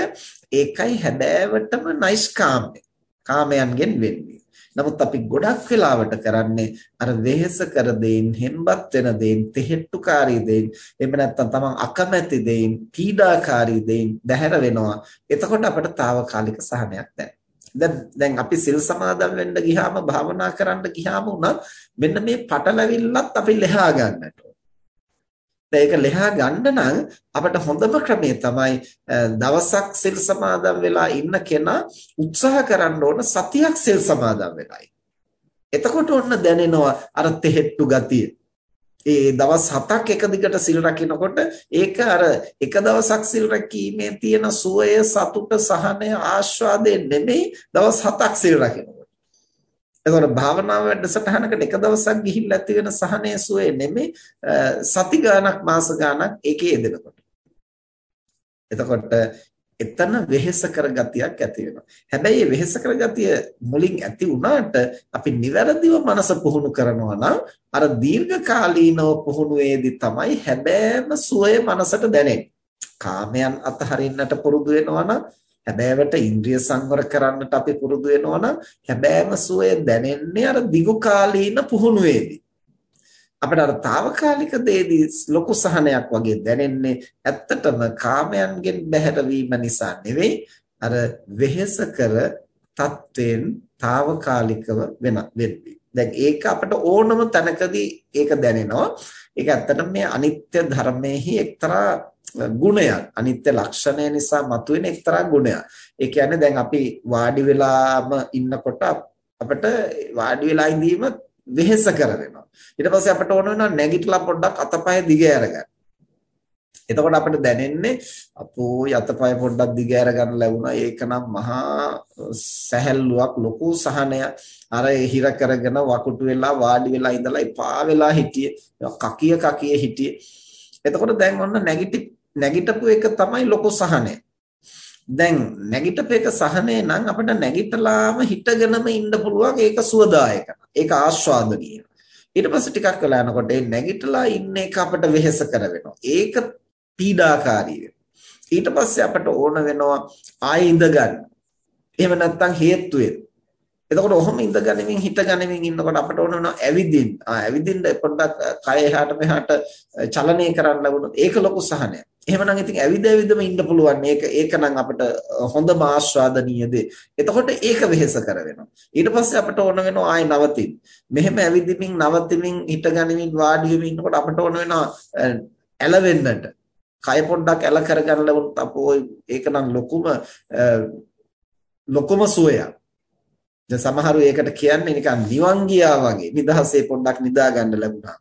ඒකයි හැබෑවටම නයිස් කාමය. කාමයන්ගෙන් වෙන්වීම. නමුත් අපි ගොඩක් වෙලාවට කරන්නේ අර වෙහෙස කර දෙයින්, හෙම්බත් වෙන දෙයින්, තෙහෙට්ටුකාරී දෙයින්, එහෙම නැත්නම් තමන් අකමැති දෙයින්, පීඩාකාරී දෙයින් දැහැර වෙනවා. එතකොට අපට తాවකාලික සහනයක් දැනෙනවා. දැන් දැන් අපි සිල් සමාදන් වෙන්න ගියාම භාවනා කරන්න ගියාම උනත් මෙන්න මේ පටලැවිල්ලත් අපි ලෙහා ගන්නට ඒක ලෙහා ගන්න නම් අපිට හොඳම ක්‍රමය තමයි දවසක් සිල් සමාදන් වෙලා ඉන්න කෙනා උත්සාහ කරන්න ඕන සතියක් සිල් සමාදන් වෙලා එතකොට ඔන්න දැනෙනවා අර තෙහෙට්ටු ගතිය. ඒ දවස් 7ක් එක දිගට සිල් රකින්නකොට ඒක අර එක දවසක් සිල් රැකීමේ තියෙන සුවය සතුට සහනය ආස්වාදය නෙමෙයි දවස් 7ක් සිල් රකින්නකොට. එතකොට භාවනාව වැඩසටහනකට එක දවසක් ගිහිල්ලා ඇති වෙන සහනය සුවේ නෙමෙයි සති ගාණක් මාස ගාණක් ඒකේ යෙදෙනකොට. එතකොට එතන වෙහෙස කරගතියක් ඇති වෙනවා. හැබැයි මේ වෙහෙස කරගතිය මුලින් ඇති වුණාට අපි නිවැරදිව මනස පුහුණු කරනවා නම් අර දීර්ඝ කාලීනව පුහුණුවේදී තමයි හැබෑම සුවය මනසට දැනෙන්නේ. කාමයන් අතහරින්නට පුරුදු වෙනවා නම් හැබෑවට ඉන්ද්‍රිය සංවර කරන්නට අපි පුරුදු වෙනවා නම් හැබෑම සුවය දැනෙන්නේ අර දිගු කාලීන පුහුණුවේදී. අපිට අර తాවකාලික දේදී ලොකු සහනයක් වගේ දැනෙන්නේ ඇත්තටම කාමයන්ගෙන් බැහැරවීම නිසා නෙවෙයි අර වෙහෙස කර තත්වෙන් తాවකාලිකව වෙන වෙන්නේ. දැන් ඒක අපිට ඕනම තැනකදී ඒක දැනෙනවා. ඒක ඇත්තටම මේ අනිත්‍ය ධර්මයේහි එක්තරා ගුණයක් අනිත්‍ය ලක්ෂණය නිසා මතුවෙන එක්තරා ගුණයක්. ඒ කියන්නේ දැන් අපි වාඩි වෙලාම ඉන්නකොට අපිට වාඩි වෙලා ඉඳීම වෙහෙස කර වෙනවා. ඊට පස්සේ අපිට ඕන වෙනවා නැගිටලා පොඩ්ඩක් අතපය දිග අරගන්න. එතකොට අපිට දැනෙන්නේ අපෝ යතපය පොඩ්ඩක් දිග අරගන්න ලැබුණා. ඒක නම් මහා සැහැල්ලුවක් ලොකු සහනයක්. අර හිර කරගෙන වකුටු වෙලා වාඩි වෙලා ඉඳලා එපා වෙලා හිටියේ. කකිය කකිය හිටියේ. එතකොට දැන් ඔන්න නැගිටි නැගිටපු එක තමයි ලොකු සහනය. දැන් නැගිටපු එක සහනය නම් අපිට නැගිටලාම හිටගෙනම ඉන්න පුළුවන් ඒක සුවදායක. ඒක ආස්වාදනීය. ඊට පස්සේ ටිකක් වෙලා යනකොට ඒ නැගිටලා ඉන්න එක අපිට වෙහෙස කර වෙනවා. ඒක පීඩාකාරී ඊට පස්සේ අපිට ඕන වෙනවා ආයෙ ඉඳ ගන්න. එහෙම නැත්නම් හේතු වෙනවා. එතකොට ඔහොම ඉඳගනිමින් හිටගනිමින් ඉන්නකොට අපට ඕන වෙනවා ඇවිදින්න. ආ ඇවිදින්න පොඩ්ඩක් කය එහාට මෙහාට චලනය කරන්න ලැබුණොත් ඒක ලොකු සහනයක්. එහෙමනම් ඉතින් ඇවිද ඇවිදම ඉන්න පුළුවන්. මේක ඒක නම් අපිට හොඳම ආස්වාදනීය දේ. එතකොට ඒක වෙහෙස කර වෙනවා. ඊට පස්සේ අපිට ඕන වෙනවා ආයි නවතින්න. මෙහෙම ඇවිදිමින් නවතිමින් හිටගනිමින් වාඩි වෙමින් ඉන්නකොට අපිට ඕන වෙනවා ඇලවෙන්නට. කය පොඩ්ඩක් ඇල කරගන්න ලැබුණොත් අපෝ ඒක නම් ලොකුම ලොකුම සුවයක්. දැන් සමහරු ඒකට කියන්නේ නිකන් නිවන් ගියා වගේ නිදහසේ පොඩ්ඩක් නිදා ගන්න ලැබුණා.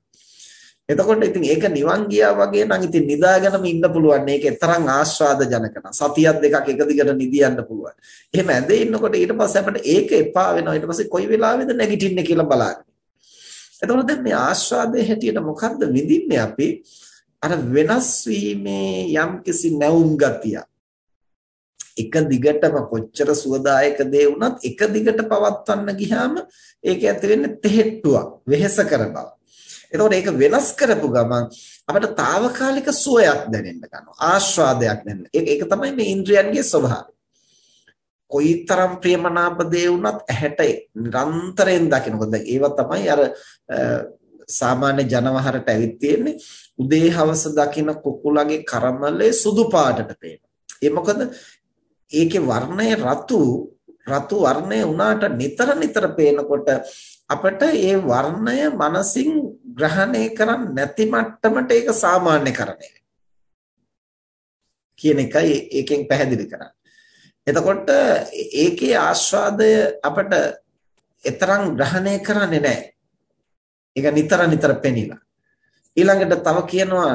එතකොට ඉතින් ඒක නිවන් ගියා වගේ නම් ඉතින් නිදාගෙනම ඉන්න පුළුවන්. මේක තරම් ආස්වාද ජනක නම් සතියක් දෙකක් එක දිගට නිදියන්න පුළුවන්. එහෙම ඇඳේ ඉන්නකොට ඊට පස්සේ අපිට ඒක එපා වෙනවා. ඊට පස්සේ කොයි වෙලාවෙද නැගිටින්නේ කියලා බලන්න. එතකොට දැන් මේ ආස්වාදයේ හැටියට මොකද්ද විඳින්නේ අපි? අර වෙනස් වීමේ යම්කිසි නැවුම් ගතිය. එක දිගටම කොච්චර සුවදායක දේ වුණත් එක දිගට පවත්වන්න ගියාම ඒක ඇති වෙන්නේ තෙහෙට්ටුවක්, වෙහෙස කර බව. එතකොට ඒක වෙනස් කරපු ගමන් අපිට తాවකාලික සුවයක් දැනෙන්න ගන්නවා. ආස්වාදයක් දැනෙන්න. ඒක ඒක තමයි මේ ඉන්ද්‍රියන්ගේ ස්වභාවය. කොයිතරම් ප්‍රියමනාප දේ වුණත් ඇහැට නිරන්තරයෙන් දකිනකොට දැන් ඒවා තමයි අර සාමාන්‍ය ජනවහරට ඇවිත් තියෙන්නේ උදේ හවස දකින කුකුලගේ කරමලේ සුදු පාටට පේනවා. ඒ මොකද ඒකේ වර්ණය රතු රතු වර්ණය උනාට නිතර නිතර පේනකොට අපිට ඒ වර්ණය මනසින් ග්‍රහණය කරන්නේ නැති මට්ටමට ඒක සාමාන්‍යකරණය කියන එකයි ඒකෙන් පැහැදිලි කරන්නේ. එතකොට ඒකේ ආස්වාදය අපිට එතරම් ග්‍රහණය කරන්නේ නැහැ. ඒක නිතර නිතර පෙනිලා. ඊළඟට තව කියනවා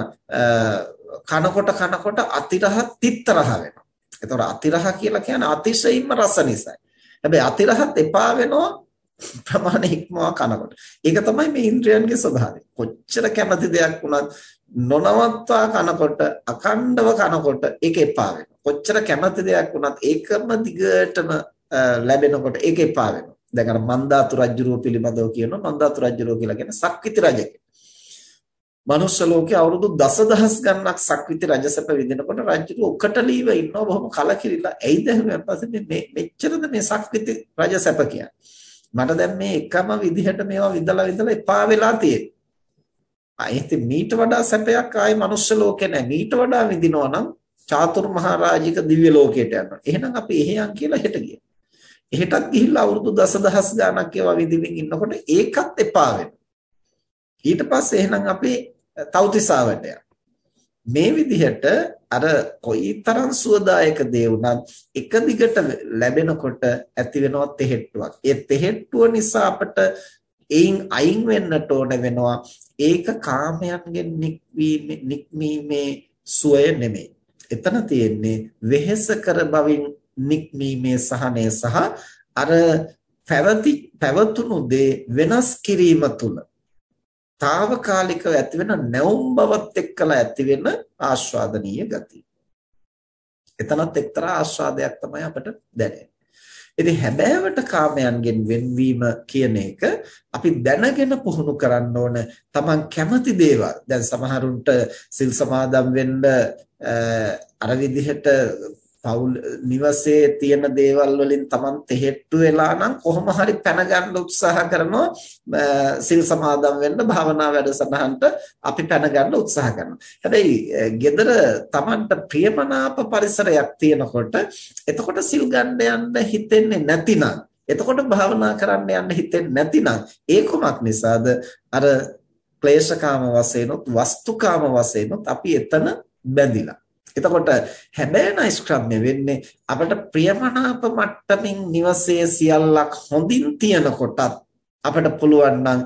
කනකොට කනකොට අතිරහ තිත්තරහ වෙනවා. එතකොට අතිරහ කියලා කියන්නේ අතිශයින්ම රස නිසායි. හැබැයි අතිරහත් එපා වෙනවා [LAUGHS] ප්‍රමාණය ඉක්මවා කනකොට. ඒක තමයි මේ ඉන්ද්‍රයන්ගේ ස්වභාවය. කොච්චර කැමති දෙයක් වුණත් නොනවත්වා කනකොට අකණ්ඩව කනකොට ඒක එපා වෙනවා. කොච්චර කැමති දෙයක් වුණත් ඒකම දිගටම ලැබෙනකොට ඒක එපා වෙනවා. දැන් අර මන්දාතු රජුරුව පිළිබඳව කියනවා මන්දාතු රජුරුව කියලා කියන්නේ සක්විති රජෙක්. මනුෂ්‍ය ලෝකේ අවුරුදු දසදහස් ගණනක් සක්විති රජසැප විඳිනකොට රජුරුව උකටලීව ඉන්නවා බොහොම කලකිරිලා. ඇයිද හැම පස්සේ මේ මෙච්චරද මේ සක්විති රජසැප කියන්නේ. මට දැන් මේ එකම විදිහට මේවා විඳලා විඳලා එපා වෙලා තියෙන්නේ. ආයෙත් මීට වඩා සැපයක් ආයේ මනුෂ්‍ය ලෝකේ නැහැ. මීට වඩා විඳිනවා නම් චාතුරු මහරජික දිව්‍ය ලෝකයට යනවා. එහෙනම් අපි එහෙයන් කියලා හෙට ගියා. එහෙටත් ගිහිල්ලා අවුරුදු දසදහස් ගාණක් ඒවා විඳින්න ඉන්නකොට ඒකත් එපා වෙනවා. ඊට පස්සේ එහෙනම් අපි තව්තිසාවට යනවා. මේ විදිහට අර කොයිතරම් සුවදායක දේ වුණත් එක දිගට ලැබෙනකොට ඇති වෙනවා තෙහෙට්ටුවක්. ඒ තෙහෙට්ටුව නිසා අපට එයින් අයින් වෙන්නට ඕන වෙනවා. ඒක කාමයන්ගෙන් නික්මීමේ සුවය නෙමෙයි. එතන තියෙන්නේ වෙහෙස කර බවින් නික්මීමේ සහනය සහ අර පැවති පැවතුණු දේ වෙනස් කිරීම තුළ తాවකාලිකව ඇතිවෙන නැවුම් බවත් එක්කලා ඇතිවෙන ආස්වාදනීය ගතිය. එතනත් එක්තරා ආස්වාදයක් තමයි අපට දැනෙන්නේ. ඉතින් හැබෑවට කාමයන්ගෙන් වෙන්වීම කියන එක අපි දැනගෙන පුහුණු කරන්න ඕන තමන් කැමති දේවල්. දැන් සමහරුන්ට සිල් සමාදම් වෙන්න අර විදිහට පවුල් නිවසේ තියෙන දේවල් වලින් Taman තෙහෙට්ටු වෙලා නම් කොහොම හරි පැන ගන්න උත්සාහ කරනවා සිල් සමාදන් වෙන්න භාවනා වැඩසටහනට අපි පැන ගන්න උත්සාහ කරනවා. හැබැයි gedara Tamanට ප්‍රියමනාප පරිසරයක් තියෙනකොට එතකොට සිල් ගන්න යන්න හිතෙන්නේ නැතිනම් එතකොට භාවනා කරන්න යන්න හිතෙන්නේ නැතිනම් ඒ කුමක් නිසාද අර ක්ලේශකාම වශයෙන්ුත් වස්තුකාම වශයෙන්ුත් අපි එතන බැඳිලා එතකොට හැබෑනයි ස්ක්‍රම්‍ය වෙන්නේ අපට ප්‍රියමනාප මට්ටමින් නිවසේ සියල්ලක් හොඳින් තියනකොටත් අපට පුළුවන් නම්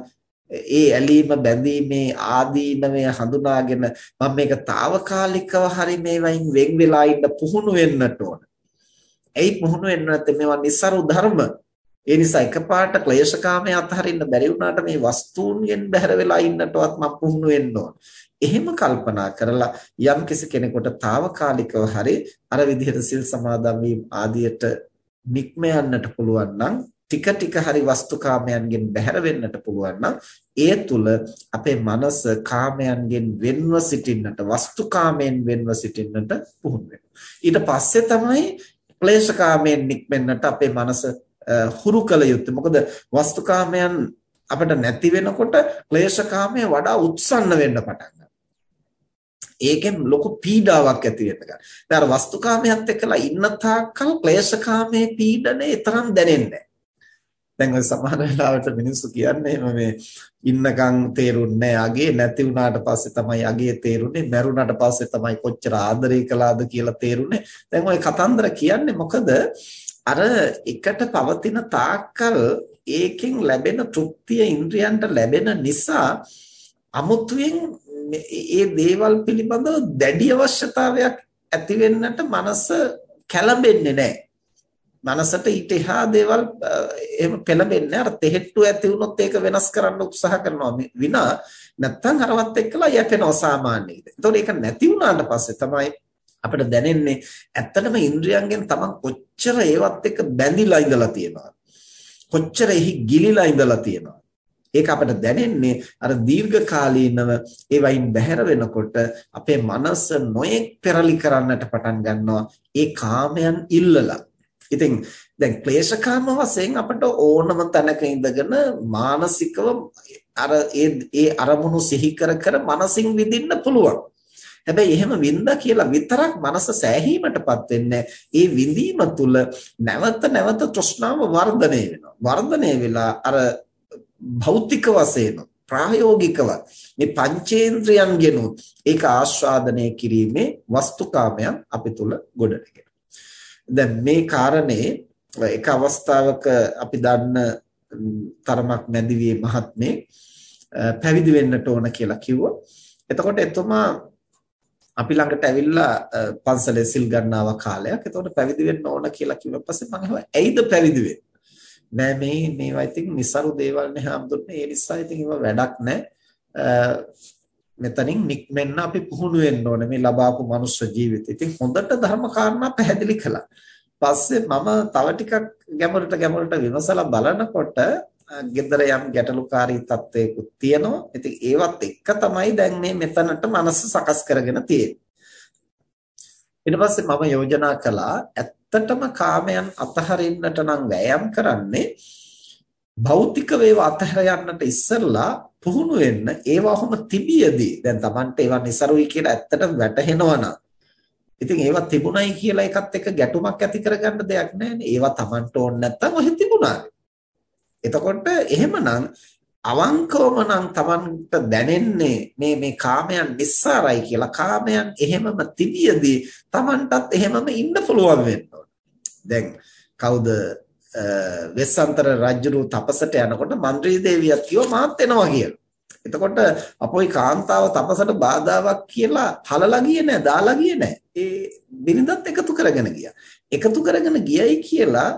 ඒ ඇලීම බැඳීමේ ආදීනමය හඳුනාගෙන මම මේක తాවකාලිකව හරි මේවයින් වෙන් වෙලා ඉන්න පුහුණු වෙන්නට ඕන. ඒයි පුහුණු වෙන්න නැත්නම් මේවා નિસරු ධර්ම. ඒ නිසා එකපාරට ක්ලේශකාමයේ අතහරින්න බැරි වුණාට මේ වස්තුන්ගෙන් බැහැර වෙලා ඉන්නටවත් මම පුහුණු වෙන්න ඕන. එහෙම කල්පනා කරලා යම් කෙනෙකුට తాවකාලිකව හරි අර විදිහට සිල් සමාදන් වීම ආදියට නික්ම යන්නට පුළුවන් නම් ටික ටික හරි වස්තුකාමයන්ගෙන් බැහැර වෙන්නට පුළුවන් නම් ඒ තුල අපේ මනස කාමයන්ගෙන් වෙන්ව සිටින්නට වස්තුකාමයෙන් වෙන්ව සිටින්නට පුහුණු වෙනවා. ඊට පස්සේ තමයි ක්ලේශකාමයෙන් නික්මෙන්නට අපේ මනස හුරු කළ යුත්තේ. මොකද වස්තුකාමයන් අපිට නැති වෙනකොට ක්ලේශකාමයේ වඩා උත්සන්න වෙන්න පටන් ඒකෙන් ලොකු පීඩාවක් ඇති වෙන්න ගන්නවා. දැන් අර වස්තුකාමයට එක්කලා ඉන්න තාක්කල් ක්ලේශකාමයේ පීඩනේ තරම් දැනෙන්නේ දැන් ඔය සමහර වෙලාවට මිනිස්සු කියන්නේ මේ ඉන්නකම් තේරුන්නේ අගේ නැති වුණාට පස්සේ තමයි අගේ තේරුනේ මැරුණාට පස්සේ තමයි කොච්චර ආදරේ කළාද කියලා තේරුනේ දැන් ඔය කතන්දර කියන්නේ මොකද? අර එකට පවතින තාක්කල් ඒකෙන් ලැබෙන තෘප්තිය ඉන්ද්‍රයන්ට ලැබෙන නිසා අමුතුවෙන් ඒ දේවල් පිළිබඳව දැඩි අවශ්‍යතාවයක් ඇති වෙන්නට මනස කැළඹෙන්නේ නැහැ. මනසට ඊට එහා දේවල් එහෙම පෙළඹෙන්නේ අර තෙහෙට්ටු ඇති වුණොත් ඒක වෙනස් කරන්න උත්සාහ කරනවා විනා නැත්තම් අරවත් එක්කලා යැපෙනවා සාමාන්‍යයෙන්. ඒතකොට ඒක නැති වුණාට පස්සේ තමයි අපිට දැනෙන්නේ ඇත්තටම ඉන්ද්‍රියයන්ගෙන් තමන් කොච්චර ඒවත් එක්ක බැඳිලා ඉඳලා තියෙනවද? කොච්චර එහි ගිලිලා ඉඳලා තියෙනවද? ඒක අපිට දැනෙන්නේ අර දීර්ඝ කාලීනව ඒ වයින් බැහැර වෙනකොට අපේ මනස නොයෙක් පෙරලි කරන්නට පටන් ගන්නවා ඒ කාමයන් ඉල්ලලා. ඉතින් දැන් ක්ලේශකාම වශයෙන් අපිට ඕනම තැනක ඉඳගෙන මානසිකව අර ඒ ඒ අරමුණු සිහි කර කර මනසින් විඳින්න පුළුවන්. හැබැයි එහෙම වින්දා කියලා විතරක් මනස සෑහීමටපත් වෙන්නේ ඒ විඳීම තුළ නැවත නැවත තෘෂ්ණාව වර්ධනය වෙනවා. වර්ධනය වෙලා අර භෞතික වශයෙන් ප්‍රායෝගිකව මේ පංචේන්ද්‍රයන්ගෙන් ඒක ආස්වාදනය කිරීමේ වස්තුකාමයන් අපි තුල ගොඩනගෙනවා. දැන් මේ කාරණේ එක අවස්ථාවක අපි දන්න තරමක් මැදිවියේ මහත්මේ පැවිදි වෙන්නට ඕන කියලා කිව්වා. එතකොට එතුමා අපි ළඟට ඇවිල්ලා පන්සලේ සිල් ගන්නව කාලයක්. එතකොට පැවිදි වෙන්න ඕන කියලා කිව්ව පස්සේ මම අහුවා ඇයිද පැවිදි වෙන්නේ? නෑ මේ මේවා ඉතින් નિසරු දේවල් නේ හම්දුන්නේ ඒ නිසා ඉතින් ඒවා වැඩක් නෑ මෙතනින් නික්මෙන්න අපි පුහුණු වෙන්න ඕනේ මේ ලබාපු මනුෂ්‍ය ජීවිතය. ඉතින් හොඳට ධර්ම කාරණා පැහැදිලි කළා. පස්සේ මම තව ටිකක් ගැඹුරට ගැඹුරට විමසලා බලනකොට gedara යම් ගැටලුකාරී තත්වයකුත් තියෙනවා. ඉතින් ඒවත් එක්ක තමයි දැන් මේ මෙතනට මනස සකස් කරගෙන තියෙන්නේ. ඊට පස්සේ මම යෝජනා කළා ඇත්තටම කාමයන් අතහරින්නට නම් වෑයම් කරන්නේ භෞතික වේවා අතහැර යන්නට ඉස්සෙල්ලා පුහුණු වෙන්න ඒවහම තිබියදී දැන් Tamante ඒවා નિසරුයි කියලා ඇත්තටම වැටහෙනවා නම් ඉතින් ඒවා තිබුණයි කියලා එකත් එක ගැටුමක් ඇති කරගන්න දෙයක් නැහැ ඒවා Tamante ඕන නැත්තම් ඔහෙ තිබුණා. එතකොට එහෙමනම් අවංකවම නම් Tamanට දැනෙන්නේ මේ මේ කාමයන් නිස්සාරයි කියලා කාමයන් එහෙමම තිබියදී Tamanටත් එහෙමම ඉන්න පුළුවන් වෙන්න දැන් කවුද වෙස්සන්තර රජුරු තපසට යනකොට මන්ත්‍රී දේවියත් කිව්වා මාත් එනවා කියලා. එතකොට අපොයි කාන්තාව තපසට බාධාවක් කියලා හලලා ගියේ නැහැ, දාලා ගියේ නැහැ. ඒ බිරිඳත් එකතු කරගෙන ගියා. එකතු කරගෙන ගියයි කියලා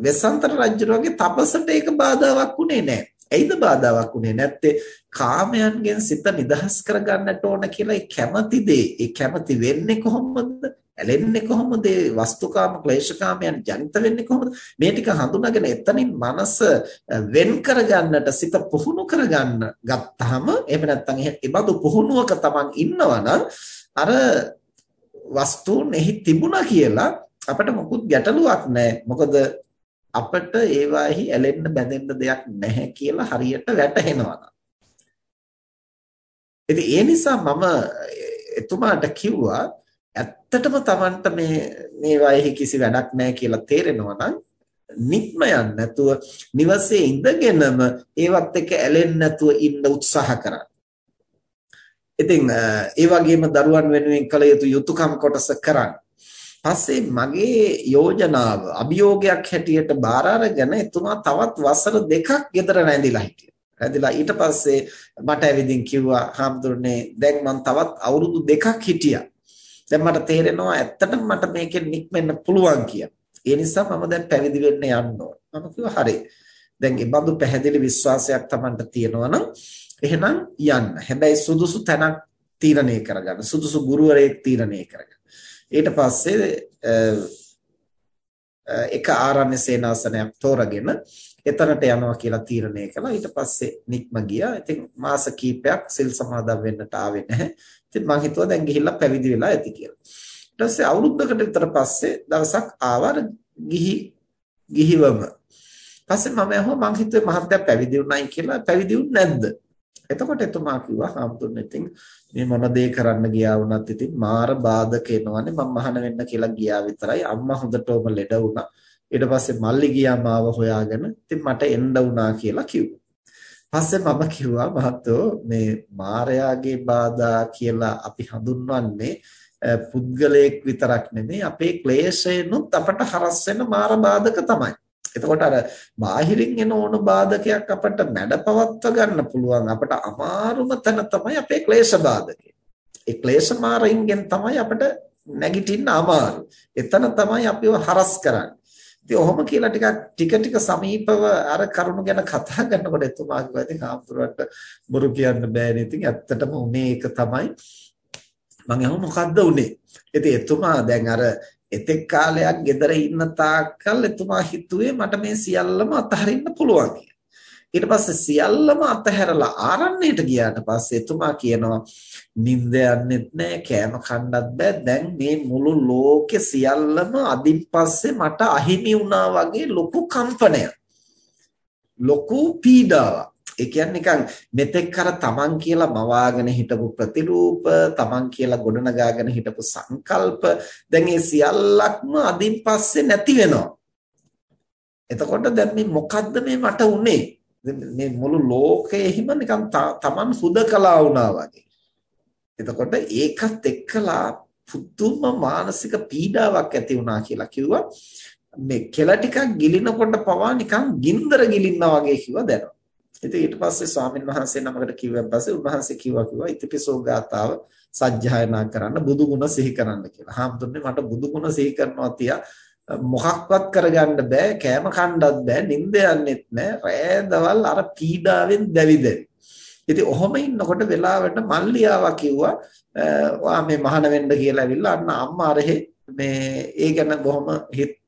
වෙස්සන්තර රජුරුවගේ තපසට ඒක බාධාවක් උනේ නැහැ. ඇයිද බාධාවක් උනේ නැත්තේ කාමයන්ගෙන් සිත නිදහස් කරගන්නට ඕන කියලා ඒ කැමැති දේ ඒ කැමැති වෙන්නේ කොහොමද? ඇලෙන්නේ කොහොමද? ඒ වස්තුකාම ක්ලේශකාමයන් ජනිත වෙන්නේ කොහොමද? මේ ටික හඳුනාගෙන එතනින් මනස වෙන් කරගන්නට සිත පුහුණු කරගන්න ගත්තාම එහෙම නැත්නම් ඒ බඳු පුහුණුවක Taman ඉන්නවනම් අර වස්තුන් එහි තිබුණා කියලා අපිට මොකුත් ගැටලුවක් නැහැ. මොකද අපිට ඒවාෙහි ඇලෙන්න බැඳෙන්න දෙයක් නැහැ කියලා හරියට වැටහෙනවා. ඉතින් ඒ නිසා මම එතුමාට කිව්වා ඇත්තටම Tamanට මේ මේවාෙහි කිසි වැඩක් නැහැ කියලා තේරෙනවා නම් නික්ම යන්න නැතුව නිවසේ ඉඳගෙනම ඒවත් එක්ක ඇලෙන්න නැතුව ඉන්න උත්සාහ කරන්න. ඉතින් ඒ වගේම දරුවන් වෙනුවෙන් කළ යුතු යුතුයකම් කොටස කරන්න. පස්සේ මගේ යෝජනාව අභියෝගයක් හැටියට බාර අරගෙන එතුමා තවත් වසර දෙකක් ගෙදර රැඳිලා හිටියා. රැඳිලා ඊට පස්සේ මට ඇවිදින් කිව්වා "හාමුදුරනේ දැන් මම තවත් අවුරුදු දෙකක් හිටියා. දැන් මට තේරෙනවා ඇත්තටම මට මේකෙන් නික්මෙන්න පුළුවන් කියලා. ඒ නිසා මම දැන් පැවිදි වෙන්න යන්න ඕන." මම කිව්වා "හරි. දැන් ඒ බඳු පැහැදිලි විශ්වාසයක් Tamanට තියෙනවා නම් එහෙනම් යන්න. හැබැයි සුදුසු තැනක් තීරණය කරගන්න. සුදුසු ගුරුවරයෙක් තීරණය කරගන්න. ඊට පස්සේ එක ආරණ්‍ය සේනාසනයක් තෝරගෙන එතනට යනවා කියලා තීරණය කළා. ඊට පස්සේ නික්ම ගියා. ඉතින් මාස කිහිපයක් සිල් සමාදන් වෙන්නට ආවේ නැහැ. ඉතින් මං හිතුවා දැන් ගිහිල්ලා පැවිදි වෙලා ඇති කියලා. ඊට පස්සේ අවුරුද්දකට විතර පස්සේ දවසක් ආවර ගිහි ගිහිවම. පස්සේ මම අහුවා මං හිතුවේ මහත්තයා පැවිදි වුණයි කියලා. පැවිදි වුනේ නැද්ද? එතකොට එතුමා කිව්වා හාමුදුරනේ ඉතින් මේ මොන දේ කරන්න ගියා වුණත් ඉතින් මාර බාධක එනවනේ මම මහාන වෙන්න කියලා ගියා විතරයි අම්මා හොඳටම ලෙඩ වුණා ඊට පස්සේ මල්ලි ගියා මාව හොයාගෙන ඉතින් මට එන්න වුණා කියලා කිව්වා. පස්සේ මම කිව්වා මහත්තයෝ මේ මායාගේ බාධා කියලා අපි හඳුන්වන්නේ පුද්ගලයෙක් විතරක් නෙමෙයි අපේ ක්ලේශයනොත් අපට හරස් වෙන මාර බාධක තමයි. එතකොට අර බාහිරින් එන ඕන බාධකයක් අපට මැඩපවත්ව ගන්න පුළුවන් අපට අමාරුම තැන තමයි අපේ ක්ලේශ බාධකය. ඒ ක්ලේශ මාරින්ගෙන් තමයි අපට නැගිටින්න අමාරු. එතන තමයි අපිව හරස් කරන්නේ. ඉතින් ඔහොම කියලා ටිකක් ටික ටික සමීපව අර කරුණු ගැන කතා කරනකොට එතුමා කිව්වා ඉතින් ආම්තුරට බොරු කියන්න බෑනේ. ඉතින් ඇත්තටම උනේ ඒක තමයි. මම අහුව මොකද්ද උනේ? ඉතින් එතුමා දැන් අර එතෙක් කාලයක් ගෙදර ඉන්න තාක්කල් එතුමා හිතුවේ මට මේ සියල්ලම අතහරින්න පුළුවන් කියලා. ඊට පස්සේ සියල්ලම අතහැරලා ආරණ්‍යයට ගියාට පස්සේ එතුමා කියනවා නිින්ද යන්නෙත් නෑ කෑම කන්නත් බෑ. දැන් මේ මුළු ලෝකෙ සියල්ලම අදින් පස්සේ මට අහිමි වුණා වගේ ලොකු කම්පනයක්. ලොකු පීඩාවක්. ඒ කියන්නේ නිකන් මෙතෙක් කර තමන් කියලා මවාගෙන හිටපු ප්‍රතිරූප තමන් කියලා ගොඩනගාගෙන හිටපු සංකල්ප දැන් ඒ සියල්ලක්ම අදින් පස්සේ නැති වෙනවා එතකොට දැන් මේ මොකද්ද මේ මට උනේ මේ මුළු ලෝකෙහිම නිකන් තමන් හුදකලා වුණා වගේ. එතකොට ඒකත් එක්කලා පුදුම මානසික පීඩාවක් ඇති වුණා කියලා කිව්වා. මේ කෙල ටිකක් ගිලිනකොට පවා නිකන් ගින්දර ගිලින්නා වගේ කිව්වා දැනුණා. ඉතින් ඊට පස්සේ ස්වාමින් වහන්සේ නමකට කිව්වන් පස්සේ උන්වහන්සේ කිව්වා කිව්වා ඉතිපිසෝ ගාතාව සජ්ජායනා කරන්න බුදු ගුණ සිහි කරන්න කියලා. හාමුදුරනේ මට බුදු ගුණ සිහි කරනවා තියා මොකක්වත් කරගන්න බෑ කෑම කන්නත් බෑ නිින්ද යන්නෙත් නෑ රෑ දවල් අර පීඩාවෙන් දැවිදෙන. ඉතින් ඔහොම ඉන්නකොට වෙලාවට මල්ලියාවා කිව්වා වා මේ මහාන වෙන්න කියලා ඇවිල්ලා අන්න අම්මා අරහෙ මේ ඒ ගැන බොහොම හිත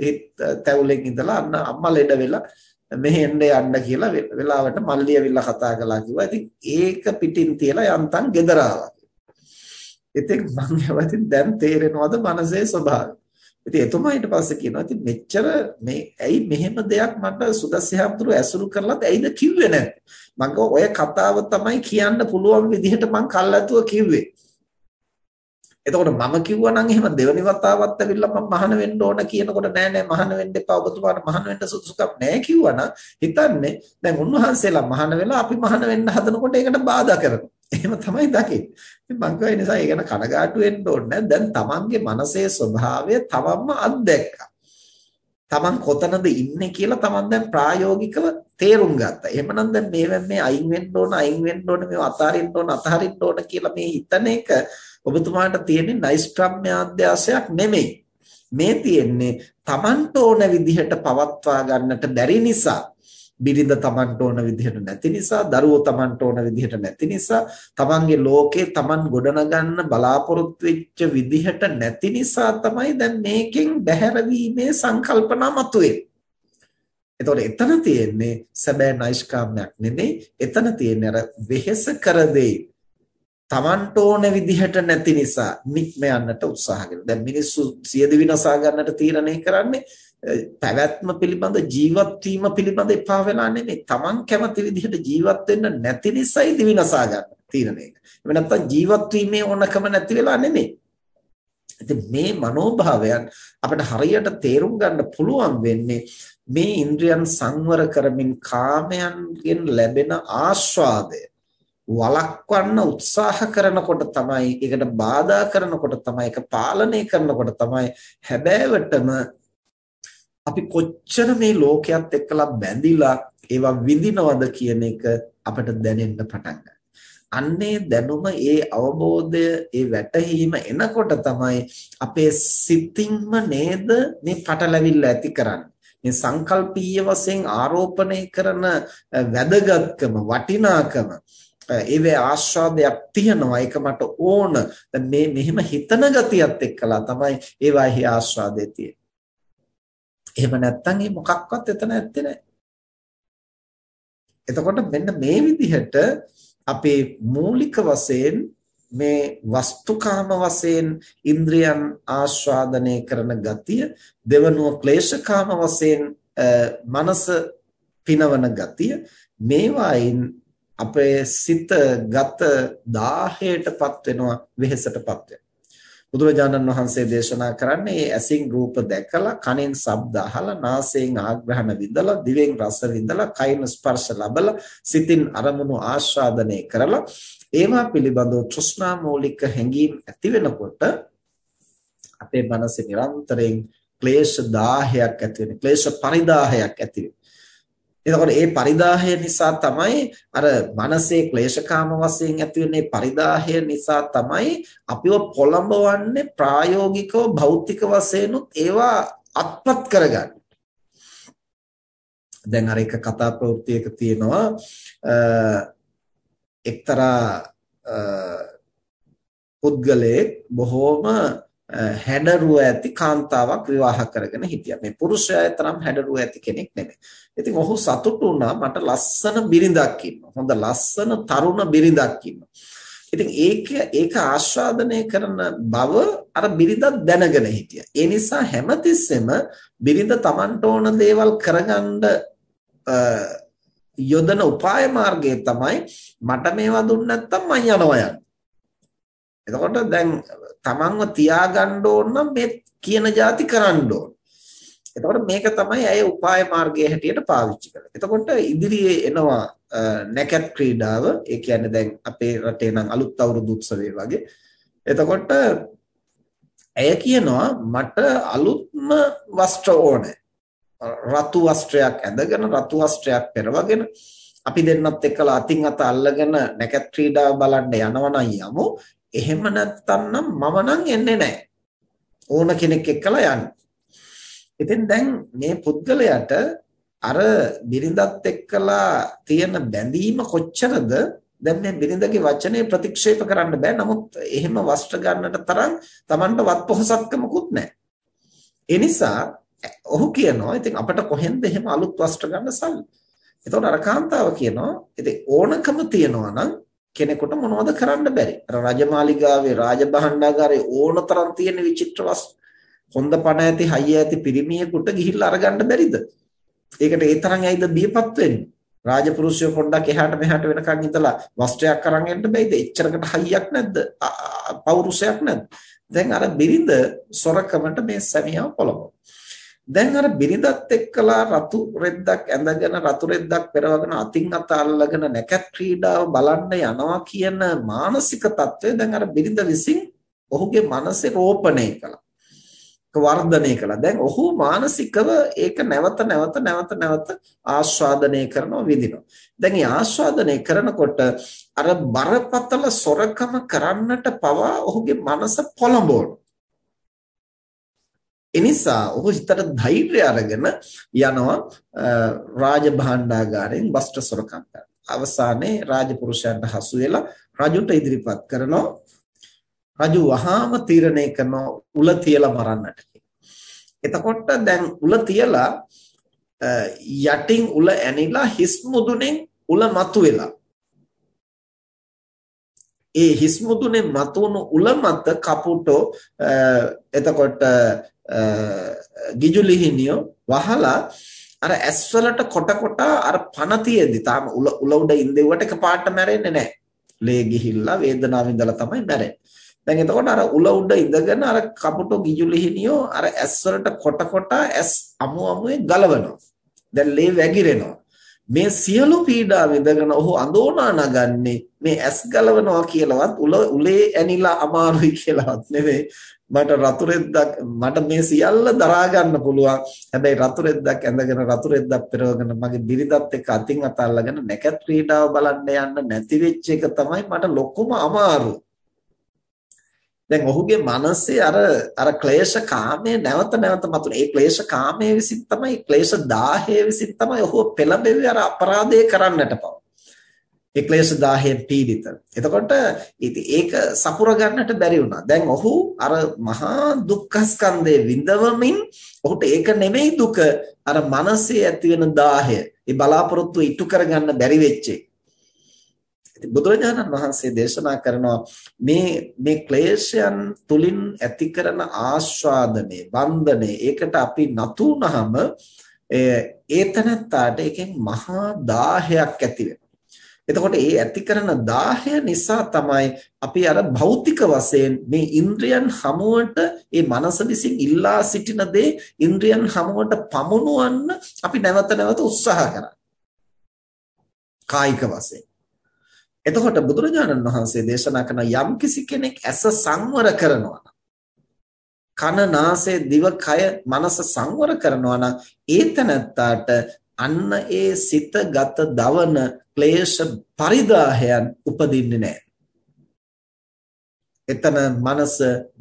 හිත තැවුලෙන් ඉඳලා අන්න අම්මා ලෙඩ වෙලා මෙහෙ එන්න යන්න කියලා වෙලාවට මල්ලිය ඇවිල්ලා කතා කළා කිව්වා. ඉතින් ඒක පිටින් තියලා යන්තම් ගෙදර ආවා. ඉතින් මම යවතින් දැන් තේරෙනවද මනසේ ස්වභාවය. ඉතින් එතුමා ඊට පස්සේ කියනවා ඉතින් මෙච්චර මේ ඇයි මෙහෙම දෙයක් මට සුදස්සහම්තුරු ඇසුරු කරලත් ඇයිද කිව්වේ නැත්තේ මම ඔය කතාව තමයි කියන්න පුළුවන් විදිහට මං කල්ැතුව කිව්වේ එතකොට මම කිව්වා නම් එහෙම දෙවනි වතාවත් ඇවිල්ලා මම මහාන වෙන්න ඕන කියනකොට නෑ නෑ මහාන වෙන්න එපා ඔබතුමාට මහාන වෙන්න සුදුසුකම් නෑ කිව්වනම් හිතන්නේ දැන් උන්වහන්සේලා මහාන වෙලා අපි මහාන වෙන්න හදනකොට ඒකට බාධා කරනවා එහෙම තමයි දකින්නේ. ඉතින් මං කියවා නිසා ඒ ගැන කනගාටු වෙන්න ඕනේ දැන් තමන්ගේ මනසේ ස්වභාවය තවම අත්දැක්කා. තමන් කොතනද ඉන්නේ කියලා තමන් දැන් ප්‍රායෝගිකව තේරුම් ගත්තා. එහෙමනම් දැන් මේවෙන් මේ අයින් වෙන්න ඕන, අයින් වෙන්න ඕන, මේව අතාරින්න ඕන, අතහරින්න ඕන කියලා මේ හිතන එක ඔබතුමාට තියෙන්නේ නෛෂ්ක්‍රම්‍ය අධ්‍යාසයක් නෙමෙයි. මේ තියෙන්නේ තමන්ට ඕන විදිහට පවත්වා ගන්නට බැරි නිසා බිරිඳ Tamanට ඕන විදිහට නැති නිසා, දරුවෝ Tamanට ඕන විදිහට නැති නිසා, Tamanගේ ලෝකේ Taman ගොඩනගන්න බලාපොරොත්තු වෙච්ච විදිහට නැති නිසා තමයි දැන් මේකෙන් බැහැරවීමේ සංකල්පනා මතුවේ. එතකොට එතන තියෙන්නේ සැබෑ නෛෂ්කාම්යක් නෙමෙයි. එතන තියෙන්නේ අර වෙහෙස කර දෙයි. Tamanට ඕන විදිහට නැති නිසා නික්ම යන්නට උත්සාහ කරනවා. දැන් මිනිස්සු සියදි විනාශා ගන්නට තීරණය කරන්නේ පැවැත්ම පිළිබඳ ජීවත් වීම පිළිබඳ එපා වෙලා නෙමෙයි. Taman කැමති විදිහට ජීවත් වෙන්න නැති නිසායි දිවිනසා ගන්න තීරණය. එහෙම නැත්නම් ජීවත් වීමේ ඕනකම නැති වෙලා නෙමෙයි. ඉතින් මේ මනෝභාවයන් අපිට හරියට තේරුම් ගන්න පුළුවන් වෙන්නේ මේ ඉන්ද්‍රියන් සංවර කරමින් කාමයන්ගෙන් ලැබෙන ආස්වාදය වළක්වන්න උත්සාහ කරනකොට තමයි ඒකට බාධා කරනකොට තමයි ඒක පාලනය කරනකොට තමයි හැබෑවටම අපි කොච්චර මේ ලෝකයක් එක්කලා බැඳිලා ඒවා විඳිනවද කියන එක අපිට දැනෙන්න පටන් අන්නේ දැනුම ඒ අවබෝධය ඒ වැටහීම එනකොට තමයි අපේ සිතින්ම නේද මේ පටලැවිල්ල ඇති කරන්නේ. මේ සංකල්පීය වශයෙන් ආරෝපණය කරන වැදගත්කම වටිනාකම ඒවේ ආස්වාදයක් තියෙනවා. ඒක මට ඕන. දැන් මේ මෙහෙම හිතන ගතියත් එක්කලා තමයි ඒවාෙහි ආස්වාදය තියෙන්නේ. එහෙම නැත්නම් මේ මොකක්වත් එතන ඇත්තේ නැහැ. එතකොට මෙන්න මේ විදිහට අපේ මූලික වශයෙන් මේ වස්තුකාම වශයෙන් ඉන්ද්‍රියන් ආස්වාදනය කරන ගතිය දෙවනුව ක්ලේශකාම වශයෙන් මනස පිනවන ගතිය මේවායින් අපේ සිත ගත දාහයටපත් වෙනවා වෙහෙසටපත් වෙනවා. බුදුරජාණන් වහන්සේ දේශනා කරන්නේ මේ ඇසින් රූප දැකලා කනෙන් ශබ්ද අහලා නාසයෙන් ආග්‍රහණ විඳලා දිවෙන් රස විඳලා කයින් ස්පර්ශ ලබලා සිතින් අරමුණු ආස්වාදනය කරලා ඒවා පිළිබඳව තෘෂ්ණා මූලික හැඟීම් ඇති වෙනකොට අපේ මනසේ නිරන්තරයෙන් ක්ලේශ 1000ක් ඇති වෙන ක්ලේශ පරිදාහයක් ඇති වෙන. එතකොට ඒ පරිදාහය නිසා තමයි අර මනසේ ක්ලේශකාම වශයෙන් ඇති වෙන්නේ පරිදාහය නිසා තමයි අපිව පොළඹවන්නේ ප්‍රායෝගිකව භෞතික වශයෙන් ඒවා අත්පත් කරගන්න. දැන් අර එක කතා ප්‍රවෘත්තියක තියෙනවා එක්තරා පුද්ගලයෙක් බොහෝම හැඩරුව ඇති කාන්තාවක් විවාහ කරගෙන හිටියා. මේ පුරුෂයා තරම් හැඩරුව ඇති කෙනෙක් නෙමෙයි. ඉතින් ඔහු සතුටු වුණා මට ලස්සන බිරිඳක් ඉන්නවා. හොඳ ලස්සන තරුණ බිරිඳක් ඉන්නවා. ඉතින් ඒක ඒක ආස්වාදනය කරන බව අර බිරිඳ දැනගෙන හිටියා. ඒ නිසා හැමතිස්සෙම බිරිඳ Tamanට ඕන දේවල් කරගන්න යොදන උපාය මාර්ගය තමයි මට මේවා දුන්න නැත්තම් මං යනවා යන්නේ. එතකොට දැන් තමන්ව තියාගන්න ඕන නම් මේ කියන જાති කරන්න ඕන. එතකොට මේක තමයි ඇය උපාය මාර්ගයේ හැටියට පාවිච්චි කරන්නේ. එතකොට ඉදිරියේ එනවා නැකත් ක්‍රීඩාව. ඒ කියන්නේ දැන් අපේ රටේ නම් අලුත් අවුරුදු උත්සවය වගේ. එතකොට ඇය කියනවා මට අලුත්ම වස්ත්‍ර ඕනේ. රතු වස්ත්‍රයක් ඇඳගෙන රතු වස්ත්‍රයක් පෙරවගෙන අපි දෙන්නත් එක්කලා අතින් අත අල්ලගෙන නැකත් ක්‍රීඩාව බලන්න යනවා නම් යමු. එහෙම නැත්තම් නම් මම නම් එන්නේ නැහැ. ඕන කෙනෙක් එක්කලා යන්න. ඉතින් දැන් මේ පුද්ගලයාට අර බිරිඳත් එක්කලා තියෙන බැඳීම කොච්චරද දැන් මේ බිරිඳගේ වචනේ ප්‍රතික්ෂේප කරන්න බෑ. නමුත් එහෙම වස්ත්‍ර ගන්නට තරම් Tamanට වත් පොහසත්කමකුත් නැහැ. ඒ නිසා ඔහු කියනවා ඉතින් අපිට කොහෙන්ද එහෙම අලුත් වස්ත්‍ර ගන්න සල්ලි? එතකොට අර කාන්තාව කියනවා ඉතින් ඕනකම තියනවා නම් කෙනෙකුට මොනවද කරන්න බැරි. අර රජමාලිගාවේ රාජභාණ්ඩාගාරයේ ඕනතරම් තියෙන විචිත්‍ර වස්තු හොඳ පණ ඇති හයිය ඇති පිරිමියෙකුට ගිහිල්ලා අරගන්න බැරිද? ඒකට ඒ තරම් ඇයිද බියපත් වෙන්නේ? රාජපුරුෂයෝ පොඩ්ඩක් එහාට මෙහාට වෙනකන් ඉඳලා වස්ත්‍රයක් අරන් එන්න බැයිද? එච්චරකට හයියක් නැද්ද? පෞරුෂයක් නැද්ද? දැන් අර බිරිඳ සොරකමට මේ සැමියාව පොළඹවනවා. දැන් අර බිරිඳත් එක්කලා රතු රෙද්දක් ඇඳගෙන රතු රෙද්දක් පෙරවගෙන අතින් අත අල්ලගෙන නැකත් ක්‍රීඩාව බලන්න යනවා කියන මානසික తත්වය දැන් අර බිරිඳ විසින් ඔහුගේ මනසේ රෝපණය කළා. වර්ධනය කළා. දැන් ඔහු මානසිකව ඒක නැවත නැවත නැවත නැවත ආස්වාදනය කරනවා විඳිනවා. දැන් මේ ආස්වාදනය කරනකොට අර බරපතල සොරකම කරන්නට පවා ඔහුගේ මනස පොළඹවනවා. එනිසා ඔහු හිතට ධෛර්යය අරගෙන යනවා රාජභාණ්ඩාගාරයෙන් වස්ත්‍ර සොරකම් කරන්න. අවසානයේ රාජපුරුෂයන්ට හසු වෙලා රජුට ඉදිරිපත් කරනවා. රජු වහාම තීරණය කරනවා උල තියලා මරන්නට එතකොට දැන් උල තියලා යටින් උල ඇනිලා හිස් මුදුනේ උල මතුවෙලා ඒ හිස් මුදුනේ මතුණු උල මත කපුටෝ එතකොට ගිජුලිහිනියෝ වහලා අර ඇස්වලට කොට කොට අර පණ තියෙද්දි තාම උල උල උඩ ඉඳෙව්වට එකපාරට මැරෙන්නේ නැහැ. ලේ ගිහිල්ලා වේදනාව විඳලා තමයි මැරෙන්නේ. දැන් එතකොට අර උල උඩ ඉඳගෙන අර කපුටෝ ගිජුලිහිනියෝ අර ඇස්වලට කොට කොට ඇස් අමු අමුවේ ගලවනවා. දැන් ලේ වැగిරෙනවා. මේ සියලු පීඩා විඳගෙන ඔහු අඳෝනා නගන්නේ මේ ඇස් ගලවනවා කියලාවත් උල උලේ ඇනිලා අමාරුයි කියලාවත් නෙවෙයි මට රතු රෙද්දක් මට මේ සියල්ල දරා ගන්න පුළුවන් හැබැයි රතු රෙද්දක් ඇඳගෙන රතු රෙද්දක් පෙරවගෙන මගේ බිරිඳත් එක්ක අතින් අත අල්ලගෙන නැකත් ක්‍රීඩාව බලන්න යන්න නැති වෙච්ච එක තමයි මට ලොකුම අමාරු දැන් ඔහුගේ මනසේ අර අර ක්ලේශ කාමයේ නැවත නැවත මතුන. ඒ ක්ලේශ කාමයේ විසින් තමයි ක්ලේශ 1000 විසින් තමයි ඔහු පෙළඹෙවි අර අපරාධය කරන්නට පව. ඒ ක්ලේශ 1000 පීඩිත. එතකොට ඉතින් ඒක සපුර ගන්නට බැරි වුණා. දැන් ඔහු අර මහා දුක්ඛ ස්කන්ධේ විඳවමින් ඔහුට ඒක නෙමෙයි දුක අර මනසේ ඇති වෙන 1000. ඒ බලාපොරොත්තු ඉටු කරගන්න බැරි වෙච්චේ. බුදුරජාණන් වහන්සේ දේශනා කරනවා මේ මේ ක්ලේශයන් තුලින් ඇති කරන ආස්වාදනේ වන්දනේ ඒකට අපි නතු වුනහම ඒතනත්තාට එකෙන් මහා දාහයක් ඇති වෙනවා. එතකොට ඒ ඇති කරන දාහය නිසා තමයි අපි අර භෞතික වශයෙන් මේ ඉන්ද්‍රියන් හමුවට මේ මනස විසින් ඉල්ලා සිටින දේ ඉන්ද්‍රියන් හමුවට පමුණුවන්න අපි නැවත නැවත උත්සාහ කරන්නේ. කායික වශයෙන්. එතකොට බුදුරජාණන් වහන්සේ දේශනා කරන යම් කිසි කෙනෙක් ඇස සංවර කරනවා කන නාසය දිව කය මනස සංවර කරනවා නම් ඒ තනත්තාට අන්න ඒ සිත ගත දවන ක්ලේශ පරිදාහයන් උපදින්නේ නැහැ. එතන මනස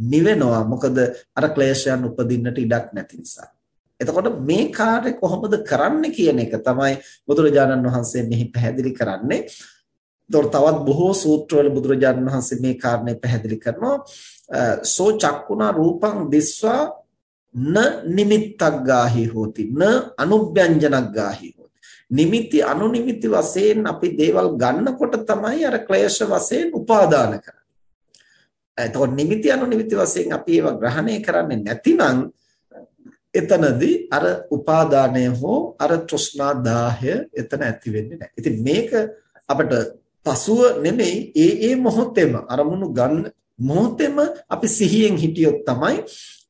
නිවෙනවා මොකද අර ක්ලේශයන් උපදින්නට ඉඩක් නැති නිසා. එතකොට මේ කාර්ය කොහොමද කරන්න කියන එක තමයි බුදුරජාණන් වහන්සේ මෙහි පැහැදිලි කරන්නේ. තවත් බොහෝ සූත්‍රවල බුදුරජාණන් වහන්සේ මේ කාරණේ පැහැදිලි කරනවා. සෝ චක්කුණා රූපං දිස්වා න නිමිත්තක් ගාහි හෝති. න අනුභ්‍යංජනක් ගාහි හෝති. නිමිති අනුනිමිති වශයෙන් අපි දේවල් ගන්නකොට තමයි අර ක්ලේශ වශයෙන් උපාදාන කරන්නේ. එතකොට නිමිති අනුනිමිති වශයෙන් අපි ඒවා ග්‍රහණය කරන්නේ නැතිනම් එතනදී අර උපාදානය හෝ අර තෘෂ්ණා දාහය එතන ඇති වෙන්නේ නැහැ. ඉතින් මේක අපිට පසුව නෙමෙයි ඒ ඒ මොහොතේම අරමුණු ගන්න මොහොතේම අපි සිහියෙන් හිටියොත් තමයි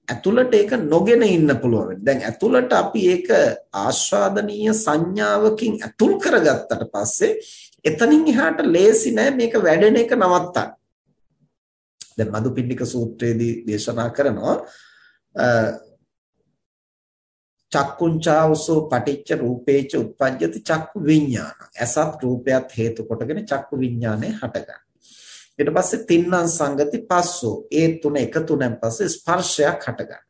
ඇතුළට ඒක නොගෙන ඉන්න පුළුවන්. දැන් ඇතුළට අපි ඒක ආස්වාදනීය සංඥාවකින් ඇතුල් කරගත්තට පස්සේ එතනින් එහාට ලේසි නෑ මේක වැඩෙන එක නවත්තන්න. දැන් මදුපිණ්ඩික සූත්‍රයේදී දේශනා කරනවා චක්කුංචාවසෝ පටිච්ච රූපේච උප්පජ්ජති චක්කු විඥාන. අසත් රූපයත් හේතු කොටගෙන චක්කු විඥානය හටගන්නවා. ඊට පස්සේ තින්නම් සංගති පස්සෝ ඒ තුන එකතුනෙන් පස්සේ ස්පර්ශයක් හටගන්නවා.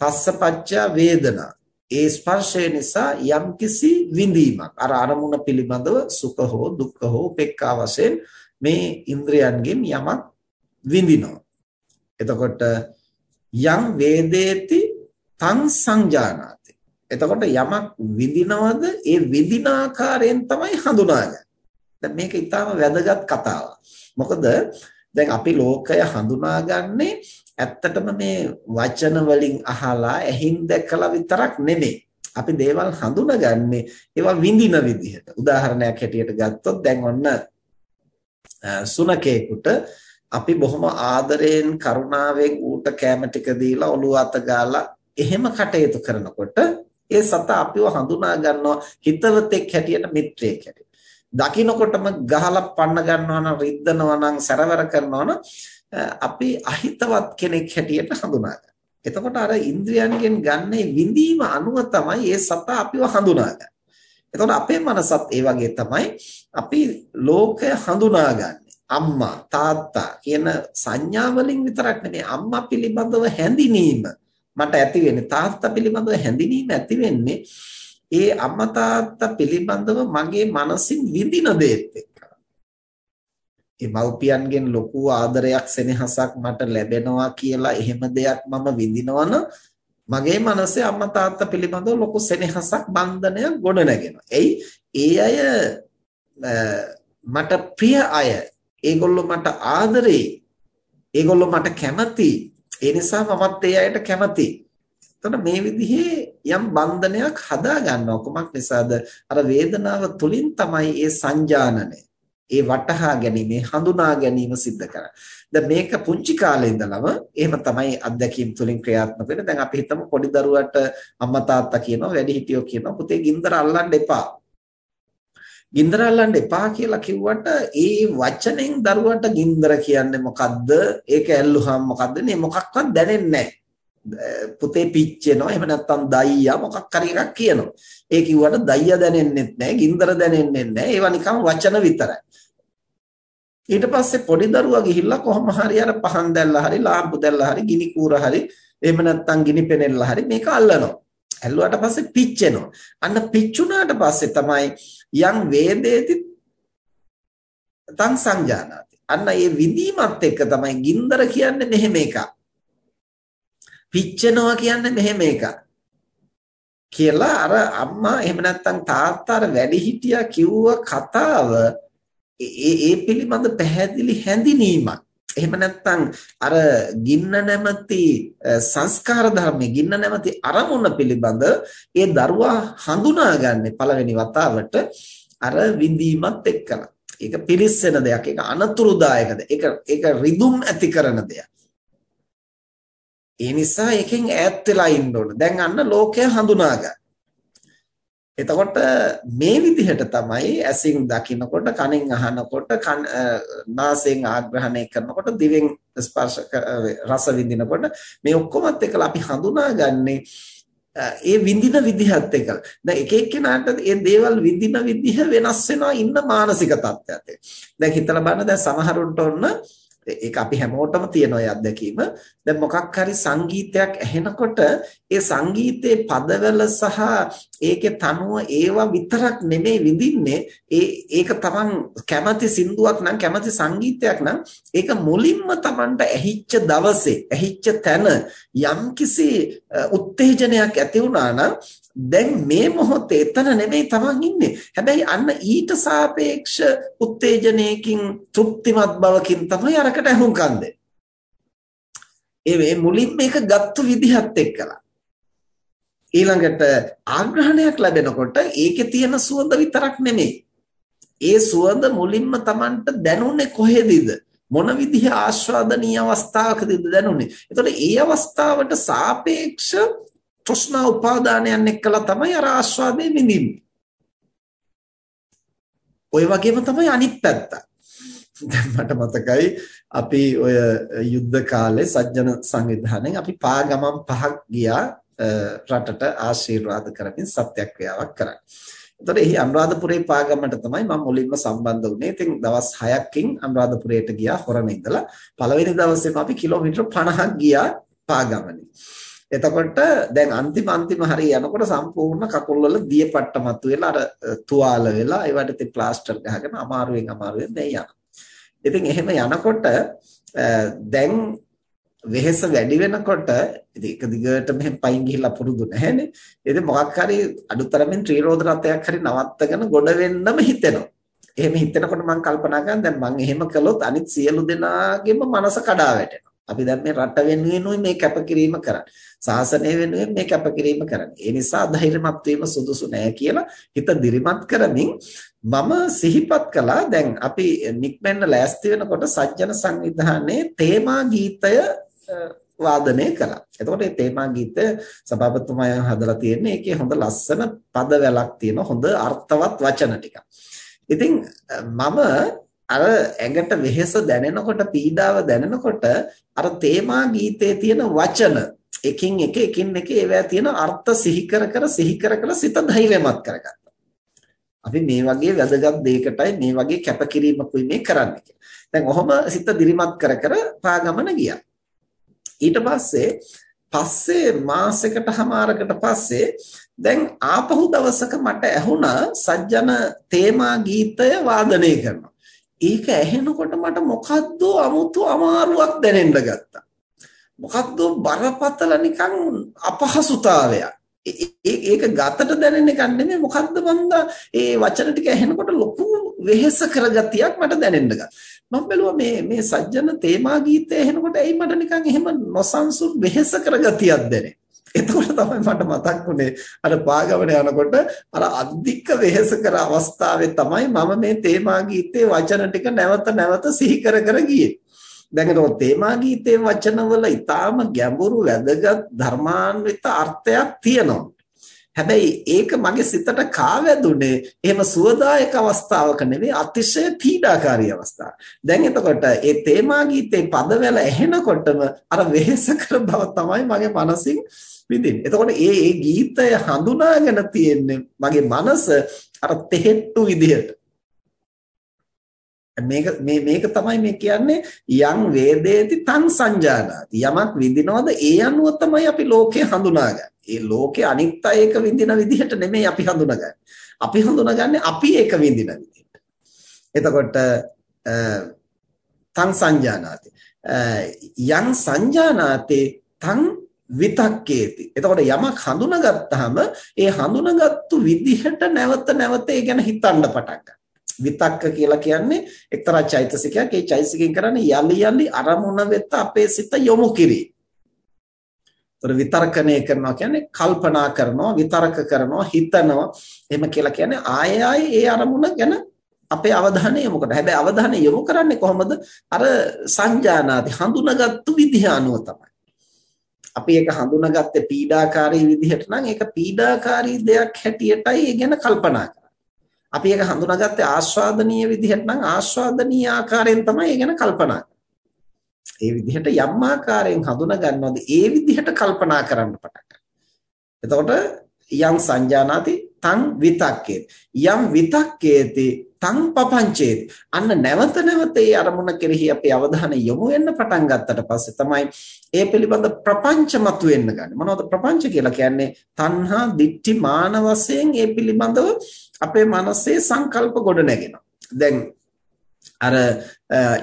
පස්සපච්චා වේදනා ඒ ස්පර්ශය නිසා යම්කිසි විඳීමක් අර අරමුණ පිළිබඳව සුඛ හෝ දුක්ඛ හෝ උපේක්ඛා වශයෙන් මේ ඉන්ද්‍රයන්ගෙන් යමක් විඳිනවා. එතකොට යම් වේදේති තං සංජානාති. එතකොට යමක් විඳිනවද ඒ විඳින ආකාරයෙන් තමයි හඳුනාගන්නේ. දැන් මේක ඊටාම වැදගත් කතාවක්. මොකද දැන් අපි ලෝකය හඳුනාගන්නේ ඇත්තටම මේ වචන වලින් අහලා ඇහින් දැකලා විතරක් නෙමෙයි. අපි දේවල් හඳුනගන්නේ ඒවා විඳින විදිහට. උදාහරණයක් හැටියට ගත්තොත් දැන් ඔන්න සුනකේකට අපි බොහොම ආදරයෙන් කරුණාවෙන් ඌට කැම ටික දීලා ඔළුව අත ගාලා එහෙම කටයුතු කරනකොට ඒ සතා අපිව හඳුනා ගන්නවා හිතවතෙක් හැටියට මිත්‍රයෙක් හැටියට. දකින්නකොටම ගහලා පන්න ගන්නවා නම් රිද්දනවා නම් සැරවර කරනවා නම් අපි අහිතවත් කෙනෙක් හැටියට හඳුනා එතකොට අර ඉන්ද්‍රියන්ගෙන් ගන්න විඳීම අනුව තමයි ඒ සතා අපිව හඳුනාගන්නේ. එතකොට අපේ මනසත් ඒ වගේ තමයි අපි ලෝකය හඳුනාගන්නේ. අම්මා තාත්තා කියන සංඥා වලින් විතරක් නෙමෙයි අම්මා පිළිබඳව හැඳිනීම මට ඇති වෙන්නේ තාත්තා පිළිබඳව හැඳිනීම ඇති වෙන්නේ ඒ අම්මා තාත්තා පිළිබඳව මගේ මනසින් විඳින දේත් එක්ක. ඒ මව්පියන්ගෙන් ලොකු ආදරයක් සෙනෙහසක් මට ලැබෙනවා කියලා එහෙම දෙයක් මම විඳිනවනම් මගේ මනසේ අම්මා තාත්තා පිළිබඳව ලොකු සෙනෙහසක් බන්ධනයක් ගොඩනගෙනවා. එයි ඒ අය මට ප්‍රිය අය. ඒගොල්ලෝ මට ආදරේ. ඒගොල්ලෝ මට කැමති. ඒ නිසා මමත් ඒ අයට කැමතියි. එතකොට මේ විදිහේ යම් බන්ධනයක් හදා ගන්නවා කොමක් නිසාද අර වේදනාව තුලින් තමයි ඒ සංජානනය ඒ වටහා ගැනීම හඳුනා ගැනීම සිද්ධ කරන්නේ. දැන් මේක පුංචි කාලේ ඉඳලම එහෙම තමයි අත්දැකීම් තුලින් ක්‍රියාත්මක වෙන්නේ. දැන් අපි හිතමු පොඩි දරුවට අම්මා තාත්තා කියනවා වැඩිහිටියෝ කියනවා පුතේ ගින්දර අල්ලන්න එපා. ගින්දර අල්ලන්න එපා කියලා කිව්වට ඒ වචනෙන් දරුවට ගින්දර කියන්නේ මොකද්ද? ඒක ඇල්ලුහම මොකද්ද? මේ මොකක්වත් දැනෙන්නේ නැහැ. පුතේ පිච්චෙනවා එහෙම නැත්නම් දයියා මොකක් හරි එකක් කියනවා. ඒ කිව්වට දයියා දැනෙන්නෙත් නැහැ, ගින්දර දැනෙන්නෙත් නැහැ. ඒවා නිකන් වචන විතරයි. ඊට පස්සේ පොඩි දරුවා ගිහිල්ලා කොහොම හරි අර පහන් දැල්ලා හරි ලාම්පු දැල්ලා හරි ගිනි කූර හරි එහෙම නැත්නම් ගිනි පෙනෙල්ලා හරි මේක අල්ලනවා. ඇල්ලුවාට පස්සේ පිච්චෙනවා. අන්න පිච්චුණාට පස්සේ තමයි යම් වේදේති තං සංජානාති. අන්න ඒ විදීමත් එක්ක තමයි ගින්දර කියන්නේ මෙහෙම එකක්. පිච්චෙනවා කියන්නේ මෙහෙම එකක්. කියලා අර අම්මා එහෙම නැත්නම් තාත්තා අර වැඩිහිටියා කිව්ව කතාව ඒ ඒ පිළිබඳ පැහැදිලි හැඳිනීමක්. එහෙම නැත්නම් අර ගින්න නැමැති සංස්කාර ධර්මයේ ගින්න නැමැති අරමුණ පිළිබඳ ඒ දරුවා හඳුනාගන්නේ පළවෙනි වතාවට අර විඳීමත් එක්කලා. ඒක පිලිස්සෙන දෙයක්. ඒක අනතුරුදායක දෙයක්. ඒක ඒක රිදුම් ඇති කරන දෙයක්. ඒ නිසා එකෙන් ඈත් වෙලා ඉන්න ඕන. දැන් අන්න ලෝකය හඳුනා ගන්න. එතකොට මේ විදිහට තමයි ඇසින් දකිනකොට කනෙන් අහනකොට කන නාසයෙන් ආග්‍රහණය කරනකොට දිවෙන් ස්පර්ශ රස විඳිනකොට මේ ඔක්කොමත් එක්කලා අපි හඳුනාගන්නේ ඒ විඳින විදිහත් එක්ක. දැන් එක එක්කෙනාට මේ දේවල් විඳින විදිහ වෙනස් වෙනවා ඉන්න මානසික තත්ත්වයක්. දැන් හිතලා බලන්න දැන් සමහරුන්ට ඔන්න ඒක අපි හැමෝටම තියෙන ඔය අත්දැකීම. දැන් මොකක් හරි සංගීතයක් ඇහෙනකොට ඒ සංගීතයේ පදවල සහ ඒකේ තනුව ඒවා විතරක් නෙමෙයි විඳින්නේ. ඒ ඒක තමන් කැමති සින්දුවක් නම් කැමති සංගීතයක් නම් ඒක මුලින්ම තමන්ට ඇහිච්ච දවසේ ඇහිච්ච තැන යම්කිසි උත්තේජනයක් ඇති වුණා නම් දැන් මේ මොහොතේ එතන නෙමෙයි තමන් ඉන්නේ. හැබැයි අන්න ඊට සාපේක්ෂ උත්තේජනයකින් තෘප්තිමත් බවකින් තමයි අරකට අහුම්කම් දෙන්නේ. ඒ මුලින් මේක ගත්තු විදිහත් එක්කලා. ඊළඟට ආග්‍රහණයක් ලැබෙනකොට ඒකේ තියෙන සුවඳ විතරක් නෙමෙයි. ඒ සුවඳ මුලින්ම Tamanට දැනුනේ කොහෙදද? මොන විදිහ ආස්වාදනීය අවස්ථාවකදද දැනුනේ? එතකොට ඒ අවස්ථාවට සාපේක්ෂ තෘෂ්ණා උපාදානයන් එක්කලා තමයි අර ආස්වාදේ විඳින්නේ. ඔය වගේම තමයි අනිත් පැත්ත. දැන් මට මතකයි අපි ඔය යුද්ධ කාලේ සජ්ජන සංවිධානයෙන් අපි පාගමන් පහක් ගියා රටට ආශිර්වාද කරමින් සත්‍යක්‍රියාවක් කරන්න. එතකොට එහි අනුරාධපුරේ පාගමන්ට තමයි මම මුලින්ම සම්බන්ධ වුණේ. ඉතින් දවස් 6කින් අනුරාධපුරයට ගියා හොරණ ඉඳලා. පළවෙනි දවසේම අපි කිලෝමීටර් 50ක් ගියා පාගමනේ. එතකොට දැන් අන්තිම අන්තිම හරිය යනකොට සම්පූර්ණ කකුල් වල දියපට්ට මතුවෙලා අර තුවාල වෙලා ඒවට ඉතින් ප්ලාස්ටර් ගහගෙන අමාරුවෙන් අමාරුවෙන් දැන් යනවා. ඉතින් එහෙම යනකොට දැන් වෙහෙස වැඩි වෙනකොට ඉතින් එක දිගට මෙහෙම පයින් ගිහිල්ලා පුරුදු නැහැනේ. ඉතින් මොකක් හරි අඩුතරමින් ත්‍රිරෝධ රථයක් හරි නවත්තගෙන ගොඩ වෙන්නම හිතෙනවා. එහෙම හිතෙනකොට මම කල්පනා කරනවා දැන් මම එහෙම කළොත් අනිත් සියලු දෙනාගේම මනස කඩා වැටෙනවා. අපි දැන් මේ රට වෙනුවෙන් මේ කැපකිරීම කරන්නේ. සාසනය වෙනුවෙන් මේ කැපකිරීම කරන්නේ. ඒ නිසා ධෛර්යමත් වීම සුදුසු නෑ කියලා හිත දිරිමත් කරමින් මම සිහිපත් කළා දැන් අපි නික්මෙන්න ලෑස්ති වෙනකොට සජ්ජන සංවිධානයේ තේමා ගීතය වාදනය කළා. එතකොට මේ තේමා ගීතය සභාපතිතුමා හදලා තියෙන්නේ ඒකේ හොඳ ලස්සන පදවැලක් තියෙන හොඳ අර්ථවත් වචන ටිකක්. ඉතින් මම අර ඇඟට වෙහෙස දැනෙනකොට පීඩාව දැනෙනකොට අර තේමා ගීතයේ තියෙන වචන එකින් එක එකින් එක ඒවැය තියෙන අර්ථ සිහි කර කර සිහි කර කර සිත ධෛර්යමත් කරගත්තා. අපි මේ වගේ වැදගත් දෙයකටයි මේ වගේ කැපකිරීමකුයි මේ කරන්නේ කියලා. දැන් ඔහොම සිත දිරිමත් කර කර පාගමන ගියා. ඊට පස්සේ පස්සේ මාසයකට හමාරකට පස්සේ දැන් ආපහු දවසක මට ඇහුණා සජ්ජන තේමා ගීතය වාදනය කරනවා. ඒක ඇහෙනකොට මට මොකද්ද අමුතු අමාරුවක් දැනෙන්න ගත්තා. මොකද්ද බරපතල නිකන් අපහසුතාවයක්. ඒක ගතට දැනෙන එකක් නෙමෙයි මොකද්ද මන්දා ඒ වචන ටික ඇහෙනකොට ලොකු වෙහෙස කරගතියක් මට දැනෙන්න ගත්තා. මම බැලුවා මේ මේ සජ්ජන තේමා ගීතය ඇහෙනකොට ඇයි මට නිකන් එහෙම නොසන්සුන් වෙහෙස කරගතියක් දැනෙන්නේ. එතකොට තමයි මට මතක් වුනේ අර පාගමන යනකොට අර අධික වෙහෙස කර අවස්ථාවේ තමයි මම මේ තේමා ගීතේ වචන ටික නැවත නැවත සිහි කර කර ගියේ. දැන් ඒක තේමා ගීතේ වචනවල ඊටාම ගැඹුරු වැදගත් ධර්මාන්විත අර්ථයක් තියෙනවා. හැබැයි ඒක මගේ සිතට කාවැදුනේ එහෙම සුවදායක අවස්ථාවක නෙවෙයි අතිශය පීඩාකාරී අවස්ථාවක්. දැන් එතකොට ඒ තේමා ගීතේ පදවල ඇහෙනකොටම අර වෙහෙසකර බව තමයි මගේ මනසින් විඳින්නේ. එතකොට ඒ ඒ ගීතය හඳුනාගෙන තියෙන්නේ මගේ මනස අර තෙහෙට්ටු විදිහට. මේක මේ මේක තමයි මේ කියන්නේ යම් වේදේති තං සංජානාති. යමක් විඳිනවද ඒ අනුව තමයි අපි ලෝකය හඳුනාගන්නේ. ඒ ලෝකේ අනිත් අය ඒක විඳින විදිහට නෙමෙයි අපි හඳුනාගන්නේ. අපි හඳුනාගන්නේ අපි ඒක විඳින විදිහට. එතකොට තං සංජානාති. යං සංජානාතේ තං විතක්කේති. එතකොට යමක් හඳුනාගත්තාම ඒ හඳුනාගත්තු විදිහට නැවත නැවත ඒ ගැන හිතන්න පටන් විතක්ක කියලා කියන්නේ එක්තරා චෛතසිකයක්. ඒ චෛතසිකෙන් කරන්නේ යලි යලි අරමුණ වෙත අපේ සිත යොමු කිරීම. ඒතර විතර්කණය කරනවා කියන්නේ කල්පනා කරනවා, විතර්ක කරනවා, හිතනවා. එහෙම කියලා කියන්නේ ආය ආය ඒ අරමුණ ගැන අපේ අවධානය යොමු කරනවා. හැබැයි අවධානය යොමු කරන්නේ කොහොමද? අර සංජානාති හඳුනාගත්තු විදිහ අනුව තමයි. අපි ඒක හඳුනාගත්තේ පීඩාකාරී විදිහට නම් ඒක පීඩාකාරී දෙයක් හැටියටයි ඒ ගැන කල්පනා කරන්නේ. අපි ඒක හඳුනාගත්තේ ආස්වාදනීය විදිහට නම් ආස්වාදනීය ආකාරයෙන් තමයි ඒ ගැන කල්පනා ඒ විදිහට යම් ආකාරයෙන් හඳුනා ගන්නවද ඒ විදිහට කල්පනා කරන්න පටන් එතකොට යම් සංජානාති තං විතක්කේ යම් විතක්කේති තං පපංචේති අන්න නැවත නැවත ඒ අරමුණ කෙරෙහි අපේ අවධානය යොමු වෙන්න පටන් ගත්තට පස්සේ තමයි ඒ පිළිබඳ ප්‍රපංච මතුවෙන්න ගන්න. මොනවද ප්‍රපංච කියලා කියන්නේ? තණ්හා, දිට්ඨි, මාන වශයෙන් ඒ පිළිබඳව අපේ මනසේ සංකල්ප ගොඩ නැගෙනවා. දැන් අර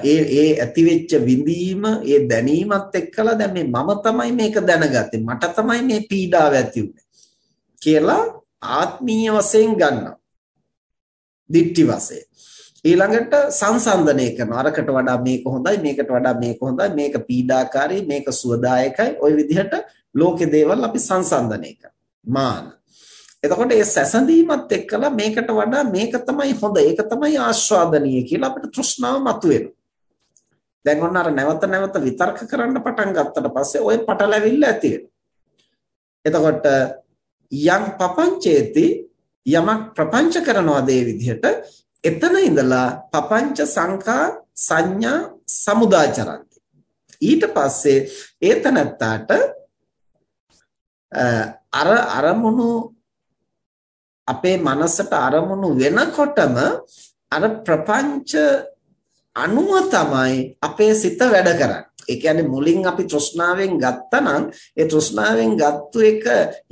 ඒ ඒ ඇතිවෙච්ච විඳීම ඒ දැනීමත් එක්කලා දැන් මේ මම තමයි මේක දැනගත්තේ මට තමයි මේ පීඩාව ඇති කියලා ආත්මීය වශයෙන් ගන්නවා දිට්ටි වශයෙන්. ඊළඟට සංසන්දනය කරනවා. අරකට වඩා මේක හොඳයි, මේකට වඩා මේක හොඳයි, මේක පීඩාකාරී, මේක සුවදායකයි. ওই විදිහට ලෝකේ දේවල් අපි සංසන්දනය කරනවා. මාන. එතකොට මේ සැසඳීමත් එක්කලා මේකට වඩා මේක තමයි හොඳ, ඒක තමයි ආස්වාදනීය කියලා අපිට තෘෂ්ණාව මතුවෙනවා. දැන් ඔන්න අර නැවත නැවත විතර්ක කරන්න පටන් ගත්තට පස්සේ ওই පටලැවිල්ල ඇති එතකොට යම් පපංචේති යමක් ප්‍රපංච කරනවාද ඒ විදිහට එතන ඉඳලා පපංච සංඛා සංඥා සමුදාචරන්ති ඊට පස්සේ ඒතනත්තාට අර අරමුණු අපේ මනසට අරමුණු වෙනකොටම අර ප්‍රපංච අනුව තමයි අපේ සිත වැඩ කරන්නේ. ඒ කියන්නේ මුලින් අපි තෘෂ්ණාවෙන් ගත්තනම් ඒ තෘෂ්ණාවෙන් ගත්තු එක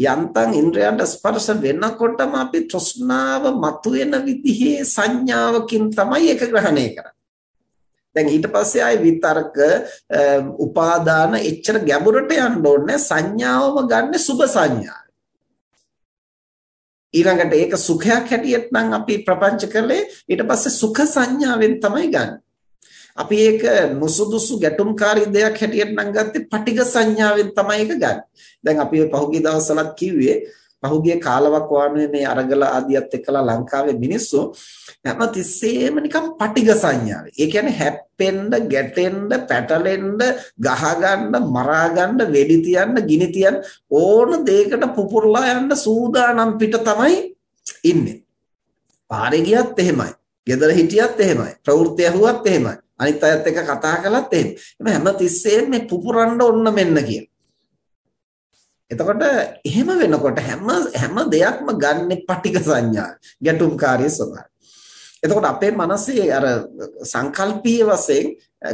යන්තම් ඉන්ද්‍රයන්ට ස්පර්ශ වෙනකොටම අපි තෘෂ්ණාව මතුවෙන විදිහේ සංඥාවකින් තමයි ඒක ග්‍රහණය කරන්නේ. දැන් ඊට පස්සේ ආයේ විතර්ක උපාදාන එච්චර ගැඹුරට යන්න ඕනේ සංඥාවම ගන්න සුභ සංඥා. ඊළඟට ඒක සුඛයක් හැටියට නම් අපි ප්‍රපංච කළේ ඊට පස්සේ සුඛ සංඥාවෙන් තමයි ගන්න. අපි ඒක නුසුදුසු ගැටුම්කාරී දෙයක් හැටියට නම් ගත්තේ පටිඝ සංඥාවෙන් තමයි ඒක ගන්න. දැන් අපි පහුගිය දවස්වලත් කිව්වේ පහුගිය කාලවක් වානුවේ මේ අරගල ආදියත් එක්කලා ලංකාවේ මිනිස්සු හැම තිස්සෙම නිකන් පටිඝ සංඥාවේ. ඒ කියන්නේ හැප්පෙන්න, ගැටෙන්න, පැටලෙන්න, ගහ ගන්න, මරා ගන්න, වෙඩි තියන්න, ගිනි තියන්න ඕන දෙයකට පුපුරලා යන්න සූදානම් පිට තමයි ඉන්නේ. පාරේ ගියත් එහෙමයි. ගෙදර හිටියත් එහෙමයි. ප්‍රවෘත්ති ඇහුවත් එහෙමයි. අනිත් අයත් එක්ක කතා කළත් එහෙම. එහම හැම තිස්සෙම මේ පුපුරන්න ඔන්න මෙන්න කියන. එතකොට එහෙම වෙනකොට හැම හැම දෙයක්ම ගන්නෙ පටික සංඥා ගැටුම්කාරී ස්වභාවය. එතකොට අපේ මනසේ අර සංකල්පීය වශයෙන්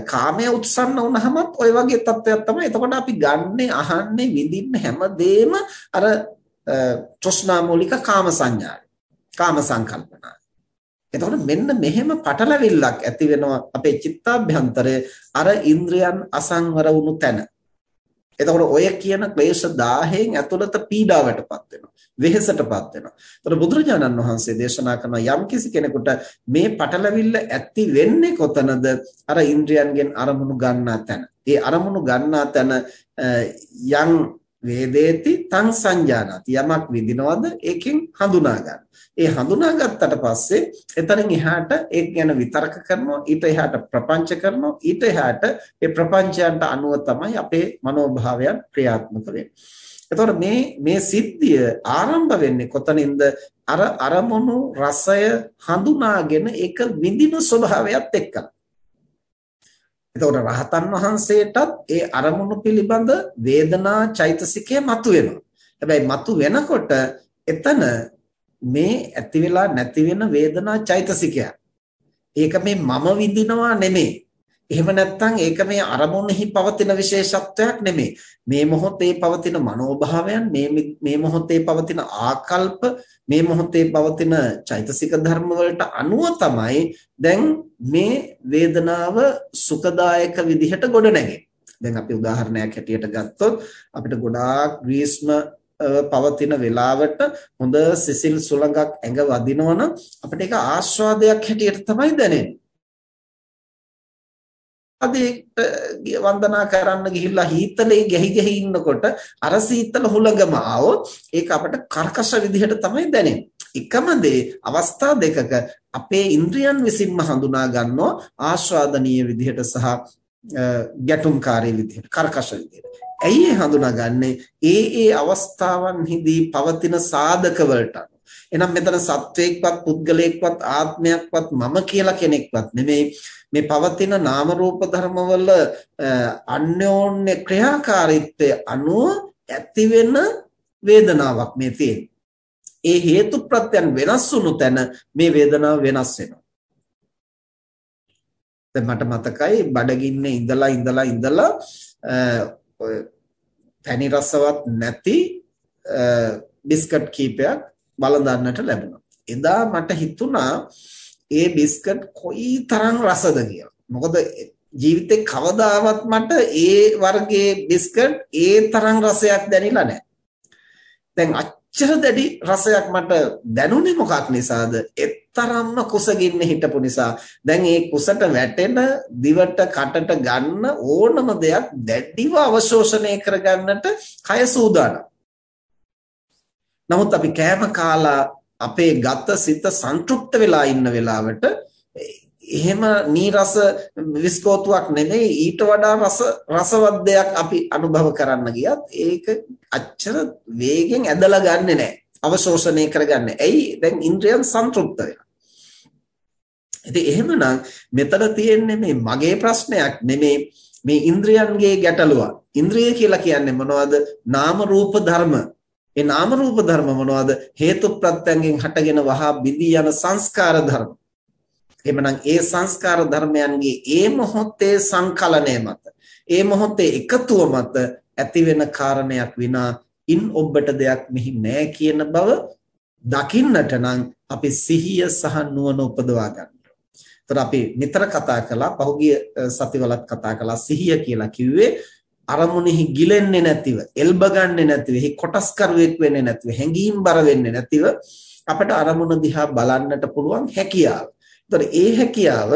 කාමයේ උත්සන්න වුණාමත් ওই වගේ තත්ත්වයක් තමයි. එතකොට අපි ගන්නෙ අහන්නේ විඳින්න හැම දෙෙම අර තෘෂ්ණා මූලික කාම සංඥායි. කාම සංකල්පනා. එතකොට මෙන්න මෙහෙම පටලවිල්ලක් ඇති වෙනවා අපේ චිත්තාභ්‍යන්තරය අර ඉන්ද්‍රයන් අසංවර වුණු තැන. එතකොට ඔය කියන ක්ලේශ 1000න් ඇතුළත පීඩාවටපත් වෙනවා. වෙහෙසටපත් වෙනවා. එතකොට බුදුරජාණන් වහන්සේ දේශනා කරන යම් කිසි කෙනෙකුට මේ පටලවිල්ල ඇති වෙන්නේ කොතනද? අර ඉන්ද්‍රයන්ගෙන් අරමුණු ගන්නා තැන. ඒ අරමුණු ගන්නා තැන යම් වේදේති තං සංජානාති යමක් විඳිනවද ඒකෙන් හඳුනා ගන්න. ඒ හඳුනාගත්තට පස්සේ එතනින් එහාට ඒක ගැන විතර්ක කරනවා ඊට එහාට ප්‍රපංච කරනවා ඊට එහාට ඒ ප්‍රපංචයන්ට අනුව තමයි අපේ මනෝභාවයන් ක්‍රියාත්මක වෙන්නේ. එතකොට මේ මේ සිද්ධිය ආරම්භ වෙන්නේ කොතනින්ද අර අරමුණු රසය හඳුනාගෙන ඒක විඳින ස්වභාවයත් එක්කලා. එතකොට රහතන් වහන්සේටත් ඒ අරමුණු පිළිබඳ වේදනා චෛතසිකය මතුවෙනවා. හැබැයි මතු වෙනකොට එතන මේ ඇති වෙලා නැති වෙන වේදනා චෛතසිකයක්. ඒක මේ මම විඳිනවා නෙමෙයි. එහෙම නැත්නම් ඒක මේ අරමුණෙහි පවතින විශේෂත්වයක් නෙමෙයි. මේ මොහොතේ පවතින මනෝභාවයන් මේ මේ මොහොතේ පවතින ආකල්ප මේ මොහොතේ පවතින චෛතසික ධර්ම වලට අනුව තමයි දැන් මේ වේදනාව සුඛදායක විදිහට ගොඩ නැගෙන්නේ. දැන් අපි උදාහරණයක් හැටියට ගත්තොත් අපිට ගොඩාක් ග්‍රීස්ම පවතින වෙලාවට හොඳ සිසිල් සුළඟක් ඇඟ වදිනවනම් අපිට ඒක ආස්වාදයක් හැටියට තමයි දැනෙන්නේ. අදේට වන්දනා කරන්න ගිහිල්ලා හීතලේ ගැහි ගැහි ඉන්නකොට අර සීතල හුලඟම ආවොත් ඒක අපට කර්කශ විදිහට තමයි දැනෙන්නේ. එකම දේ අවස්ථා දෙකක අපේ ඉන්ද්‍රියන් විසින්ම හඳුනා ගන්නවා ආස්වාදනීය විදිහට සහ ගැටුම්කාරී විදිහට කර්කශ විදිහට. ඇයි ඒ හඳුනාගන්නේ? ඒ ඒ අවස්ථාවන්හිදී පවතින සාධක වලට. එහෙනම් මෙතන සත්වයක්වත් පුද්ගලයෙක්වත් ආත්මයක්වත් මම කියලා කෙනෙක්වත් නෙමෙයි මේ පවතින නාම රූප ධර්මවල අන්‍යෝන්‍ය ක්‍රියාකාරීත්වය අනුව ඇතිවෙන වේදනාවක් මේ තියෙන්නේ. ඒ හේතු ප්‍රත්‍යයන් වෙනස් වුණු තැන මේ වේදනාව වෙනස් වෙනවා. දැන් මට මතකයි බඩගින්නේ ඉඳලා ඉඳලා ඉඳලා ඔය පැණි රසවත් නැති බිස්කට් කීපයක් බලඳන්නට ලැබුණා. එදා මට හිතුණා ඒ බිස්කට් කොයි තරම් රසද කියලා. මොකද ජීවිතේ කවදාවත් මට ඒ වර්ගයේ බිස්කට් ඒ තරම් රසයක් දැනෙලා නැහැ. දැන් අච්චර දැඩි රසයක් මට දැනුනේ මොකක් නිසාද? එතරම්ම කුසගින්න හිටපු නිසා. දැන් ඒ කුසට වැටෙන දිවට කටට ගන්න ඕනම දෙයක් දැඩිව අවශෝෂණය කරගන්නට කය සූදානම්. නමුත් අපි කෑම කාලා අපේ ගත සිත සන්තුෂ්ත වෙලා ඉන්න වෙලාවට එහෙම නීරස විස්කෝතුවක් නෙමෙයි ඊට වඩා රස රසවත් දෙයක් අපි අනුභව කරන්න ගියත් ඒක අච්චර වේගෙන් ඇදලා ගන්නෙ නැහැ. අවශෝෂණය කරගන්නේ. ඇයි? දැන් ඉන්ද්‍රියන් සන්තුෂ්ත වෙලා. ඉතින් එහෙමනම් මෙතන තියෙන්නේ මේ මගේ ප්‍රශ්නයක් නෙමෙයි මේ ඉන්ද්‍රියන්ගේ ගැටලුවක්. ඉන්ද්‍රිය කියලා කියන්නේ මොනවද? නාම රූප ධර්ම. ඒ නාම රූප ධර්ම මොනවද? හේතු ප්‍රත්‍යයෙන් හටගෙන වහා බිඳී යන සංස්කාර ධර්ම. එhmenan ඒ සංස්කාර ධර්මයන්ගේ ඒ මොහොතේ සංකලනය මත ඒ මොහොතේ එකතුව මත ඇති වෙන කාරණයක් විනා ඉන් ඔබට දෙයක් මෙහි නැහැ කියන බව දකින්නට නම් අපි සිහිය සහ නුවණ උපදවා ගන්න. ඒතර අපි නිතර කතා කළා පහුගිය සතිවලත් කතා කළා සිහිය කියලා කිව්වේ අරමුණෙහි ගිලෙන්නේ නැතිව, එල්බ ගන්නෙ නැතිව, එහි කොටස් කරුවෙක් වෙන්නේ නැතිව, හැඟීම් බර වෙන්නේ නැතිව අපට අරමුණ දිහා බලන්නට පුළුවන් හැකියාව. ඒතර ඒ හැකියාව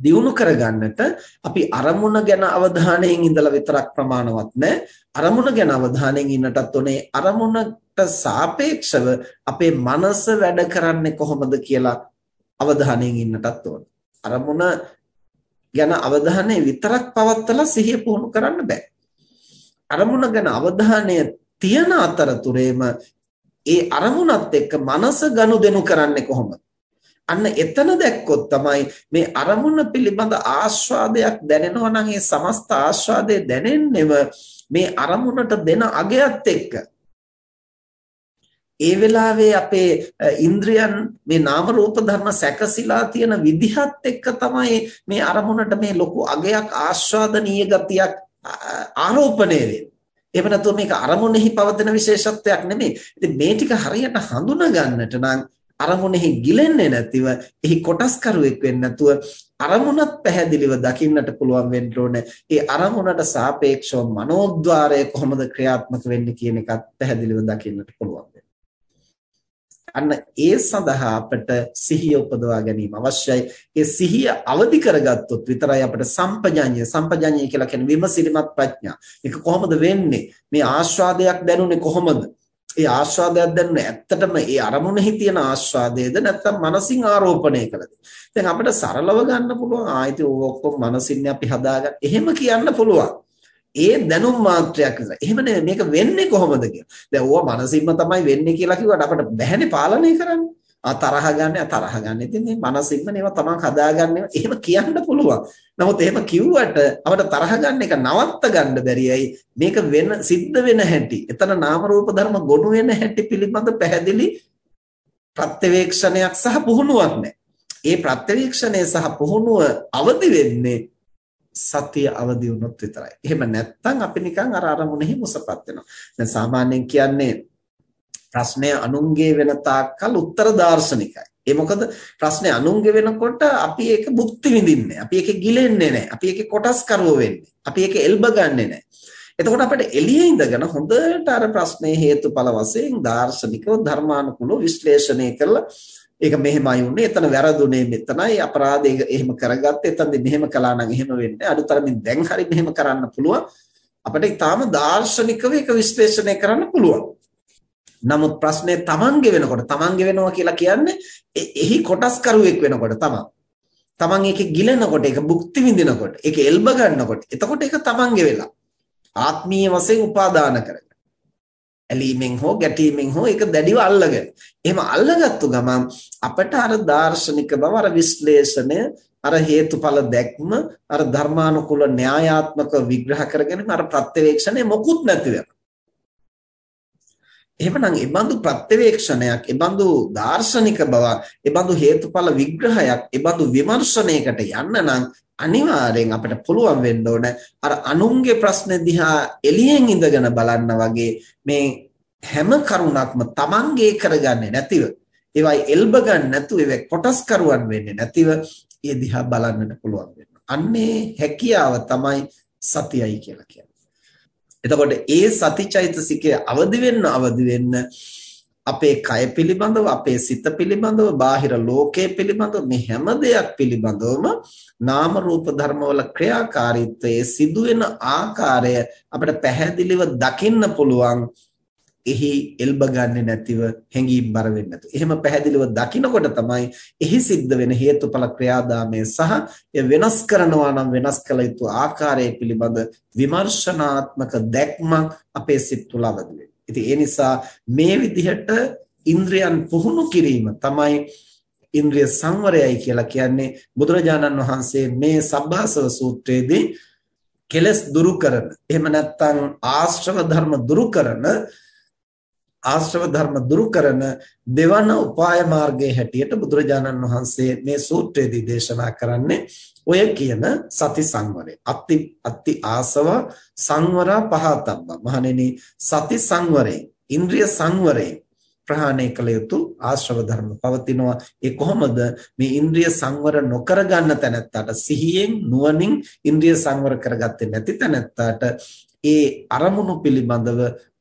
දියුණු කරගන්නට අපි අරමුණ ගැන අවධානයෙන් ඉඳලා විතරක් ප්‍රමාණවත් නැහැ. අරමුණ ගැන අවධානයෙන් ඉන්නටත් උනේ අරමුණට සාපේක්ෂව අපේ මනස වැඩ කරන්නේ කොහොමද කියලා අවධානයෙන් ඉන්නටත් ඕන. අරමුණ ගැන අවධානය විතරක් පවත්තලා සිහිය පුහුණු කරන්න බෑ. අරමුණ ගැන අවධානය තියන අතරතුරේම ඒ අරමුණත් එක්ක මනස ගනුදෙනු කරන්නේ කොහොමද? අන්න එතන දැක්කොත් තමයි මේ අරමුණ පිළිබඳ ආස්වාදයක් දැනෙනවා නම් ඒ සමස්ත ආස්වාදය දැනෙන්නේම මේ අරමුණට දෙන අගයත් එක්ක ඒ වෙලාවේ අපේ ඉන්ද්‍රියන් මේ නාම රූප ධර්ම සැකසීලා තියෙන විදිහත් එක්ක තමයි මේ අරමුණට මේ ලොකු අගයක් ආස්වාදනීය ගතියක් ආරෝපණය වෙන්නේ. එහෙම නැත්නම් මේක අරමුණෙහි පවතින විශේෂත්වයක් නෙමෙයි. ඉතින් මේ ටික හරියට හඳුනා ගන්නට නම් අරමුණෙහි ගිලෙන්නේ නැතිව එහි කොටස් කරුවෙක් වෙන්නේ නැතුව අරමුණත් පැහැදිලිව දකින්නට පුළුවන් වෙන්න ඕනේ. ඒ අරමුණට සාපේක්ෂව මනෝද්වාරය කොහොමද ක්‍රියාත්මක වෙන්නේ කියන එකත් පැහැදිලිව දකින්නට පුළුවන් අන්න ඒ සඳහා අපට සිහිය උපදවා ගැනීම අවශ්‍යයි. ඒ සිහිය අවදි කරගත්තොත් විතරයි අපට සම්පජඤ්ඤය සම්පජඤ්ඤය කියලා කියන්නේ විමසිලිමත් ප්‍රඥා. මේක කොහොමද වෙන්නේ? මේ ආස්වාදයක් දැනුනේ කොහොමද? ඒ ආස්වාදයක් දැනන ඇත්තටම ඒ අරමුණෙහි තියෙන ආස්වාදයේද නැත්නම් මනසින් ආරෝපණය කළද? දැන් අපිට සරලව ගන්න පුළුවන් ආයිති ඔක්කොම මනසින් අපි හදාගන්න. එහෙම කියන්න පුළුවන්. ඒ දැනුම් මාත්‍රයක් නිසා. එහෙම නෙමෙයි. මේක වෙන්නේ කොහොමද කියලා. දැන් ඕවා මනසින්ම තමයි වෙන්නේ කියලා කිව්වට අපිට බැහැනේ පාලනය කරන්න. ආ තරහ ගන්න තරහ ගන්න. ඉතින් මේ මානසිකම ඒවා තමන් හදාගන්නේ. එහෙම කියන්න පුළුවන්. නමුත් එහෙම කිව්වට අපිට තරහ ගන්න එක නවත්ත ගන්න බැරියයි. මේක වෙන සිද්ධ වෙන හැටි. එතන නාම රූප ධර්ම ගොනු වෙන හැටි පිළිබඳ පැහැදිලි ප්‍රත්‍යවේක්ෂණයක් සහ පුහුණුවක් නැහැ. ඒ ප්‍රත්‍යවේක්ෂණය සහ පුහුණුව අවදි වෙන්නේ සතිය අවදි වුණොත් විතරයි. එහෙම නැත්නම් අපි නිකන් අර අරමුණෙහි මුසපත් වෙනවා. දැන් සාමාන්‍යයෙන් කියන්නේ ප්‍රශ්නය අනුන්ගේ වෙන තාක්කල් උත්තර දාර්ශනිකයි. ඒ මොකද? ප්‍රශ්නේ අනුන්ගේ වෙනකොට අපි ඒක භුක්ති විඳින්නේ අපි ඒකේ ගිලෙන්නේ නැහැ. අපි ඒකේ කොටස් කරව වෙන්නේ. අපි ඒකේ එල්බ ගන්නෙ නැහැ. එතකොට අපිට එළියේ ඉඳගෙන හොඳට අර ප්‍රශ්නේ හේතුඵල වශයෙන් දාර්ශනිකව ධර්මානුකූලව විශ්ලේෂණය කරලා ඒක මෙහෙමයි උනේ. එතන වැරදුනේ මෙතනයි. අපරාධය එහෙම කරගත්තේ. එතනදී මෙහෙම කළා නම් එහෙම වෙන්නේ අඩුතරමින් දැන් හරි මෙහෙම කරන්න පුළුවන්. අපිට ඊටාම දාර්ශනිකව ඒක විශ්ලේෂණය කරන්න පුළුවන්. නමුත් ප්‍රශ්නේ තමන්ගේ වෙනකොට තමන්ගේ වෙනවා කියලා කියන්නේ එහි කොටස්කරුවෙක් වෙනකොට තමයි. තමන් ඒකේ ගිලෙනකොට ඒක භුක්ති විඳිනකොට ඒක එල්බ ගන්නකොට එතකොට ඒක තමන්ගේ වෙලා. ආත්මීය වශයෙන් උපාදාන කරගෙන. ඇලීමෙන් හෝ ගැටීමෙන් හෝ ඒක දැඩිව අල්ලගෙන. එහෙම අල්ලගත්තු ගමන් අපට අර දාර්ශනික බව අර විශ්ලේෂණය අර හේතුඵල දැක්ම අර ධර්මානුකූල න්‍යායාත්මක විග්‍රහ කරගෙන අර ප්‍රත්‍යවේක්ෂණය මොකුත් නැති වෙනවා. එහෙමනම් ඒ බඳු ප්‍රත්‍යවේක්ෂණයක්, ඒ බඳු දාර්ශනික බව, ඒ බඳු හේතුඵල විග්‍රහයක්, ඒ බඳු විමර්ශනයකට යන්න නම් අනිවාර්යෙන් අපිට පුළුවන් වෙන්න ඕන අර අනුන්ගේ ප්‍රශ්න දිහා එළියෙන් ඉඳගෙන බලන්න වගේ මේ හැම කරුණක්ම Tamange කරගන්නේ නැතිව ඒවයි එල්බ ගන්න නැතුව ඒව කොටස් කරුවන් වෙන්නේ නැතිව ඒ දිහා බලන්නට පුළුවන් වෙනවා. අන්නේ හැකියාව තමයි සතියයි කියලා කියන්නේ. එතකොට ඒ සතිචෛතසිකය අවදි වෙන්න අවදි වෙන්න අපේ කය පිළිබඳව අපේ සිත පිළිබඳව බාහිර ලෝකයේ පිළිබඳව මේ හැම දෙයක් පිළිබඳවම නාම රූප ධර්මවල ක්‍රියාකාරීත්වයේ සිදුවෙන ආකාරය අපිට පැහැදිලිව දකින්න පුළුවන්. එහි එල්බ ගන්නෙ නැතිව හැඟීම් බර වෙන්නේ නැතු. එහෙම පැහැදිලිව දකිනකොට තමයි එහි සිද්ධ වෙන හේතුඵල ක්‍රියාදාමය සහ එය වෙනස් කරනවා නම් වෙනස් කළ යුතු ආකාරය පිළිබඳ විමර්ශනාත්මක දැක්මක් අපේ සිත් තුළ අවදි ඉතින් ඒ නිසා මේ විදිහට ඉන්ද්‍රයන් පුහුණු කිරීම තමයි ඉන්ද්‍රිය සංවරයයි කියලා කියන්නේ බුදුරජාණන් වහන්සේ මේ සබ්බාසව සූත්‍රයේදී කෙලස් දුරු කරන එහෙම නැත්නම් ආශ්‍රව ධර්ම දුරු කරන ආශ්‍රව ධර්ම දුරු කරන දෙවන උපාය මාර්ගයේ හැටියට බුදුරජාණන් වහන්සේ මේ සූත්‍රයේදී දේශනා කරන්නේ ඔය කියන සති සංවරය. අත්ති අත්ති ආසව සංවර පහතබ්බ. මහණෙනි සති සංවරේ, ඉන්ද්‍රිය සංවරේ ප්‍රහාණය කළ යුතු ආශ්‍රව ධර්ම පවතිනවා. ඒ කොහොමද මේ ඉන්ද්‍රිය සංවර නොකර ගන්න තැනැත්තාට සිහියෙන් නුවණින් ඉන්ද්‍රිය සංවර කරගත්තේ නැති තැනැත්තාට ඒ අරමුණු පිළිබඳව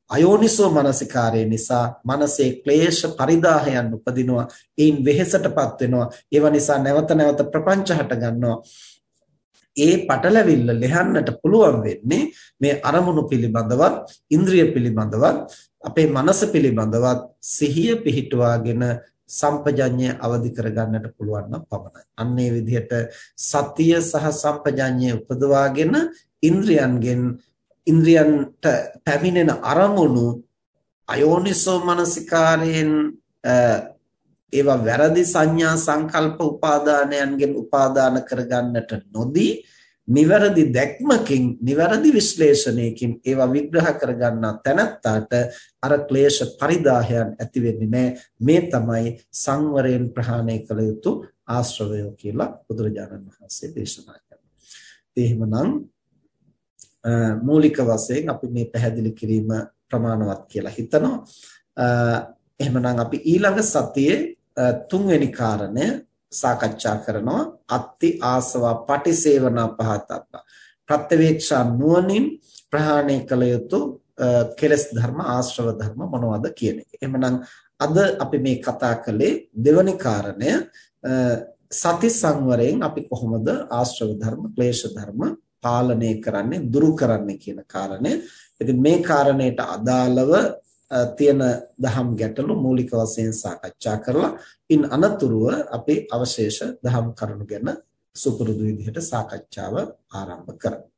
අයෝනිසෝ මනසිකාරය නිසා මනසේ ක්ලේශ පරිදාහයන් උපදිනවා. ඒන් වෙහෙසටපත් වෙනවා. ඒව නිසා නැවත නැවත ප්‍රපංච හට ගන්නවා. ඒ පටලැවිල්ල ලෙහන්නට පුළුවන් වෙන්නේ මේ අරමුණු පිළිබඳවත් ඉන්ද්‍රිය පිළිබඳවත් අපේ මනස පිළිබඳවත් සිහිය පිහිටුවාගෙන සම්පජඤ්ඤය අවදි කරගන්නට පුළුවන් නම් පමණයි. අන්න ඒ විදිහට සතිය සහ සම්පජඤ්ඤය උපදවාගෙන ඉන්ද්‍රියන්ගෙන් ඉන්ද්‍රියන්ට පැමිණෙන අරමුණු අයෝනිසෝ මනසිකාරයෙන් ඒවා වැරදි සංඥා සංකල්ප උපාදානයන්ගෙන් උපාදාන කරගන්නට නොදී නිවැරදි දැක්මකින් නිවැරදි විශ්ලේෂණයකින් ඒවා විග්‍රහ කරගන්නා තැනත්තාට අර ක්ලේශ පරිදාහයන් ඇති වෙන්නේ නැහැ මේ තමයි සංවරයෙන් ප්‍රහාණය කළ යුතු ආශ්‍රවය කියලා බුදුරජාණන් වහන්සේ දේශනා කරනවා. එහෙමනම් මූලික වශයෙන් අපි මේ පැහැදිලි කිරීම ප්‍රමාණවත් කියලා හිතනවා. එහෙමනම් අපි ඊළඟ සතියේ තුන්වෙනි කාරණය සාකච්ඡා කරනවා අත්ති ආසවා පටිසේවනා පහතබ්බ. ප්‍රත්‍යවේක්ෂා නුවණින් ප්‍රහාණය කළ යුතු කෙලස් ධර්ම ආශ්‍රව ධර්ම මොනවද කියන එක. එහෙමනම් අද අපි මේ කතා කළේ දෙවැනි කාරණය සති සංවරයෙන් අපි කොහොමද ආශ්‍රව ධර්ම, ක්ලේශ ධර්ම පාලනය කරන්නේ දුරු කරන්නේ කියන කාරණය. ඉතින් මේ කාරණයට අදාළව තියෙන දහම් ගැටලු මූලික වශයෙන් සාකච්ඡා කරලා ඉන් අනතුරුව අපි අවශේෂ දහම් කරුණු ගැන සුපුරුදු විදිහට සාකච්ඡාව ආරම්භ කරමු.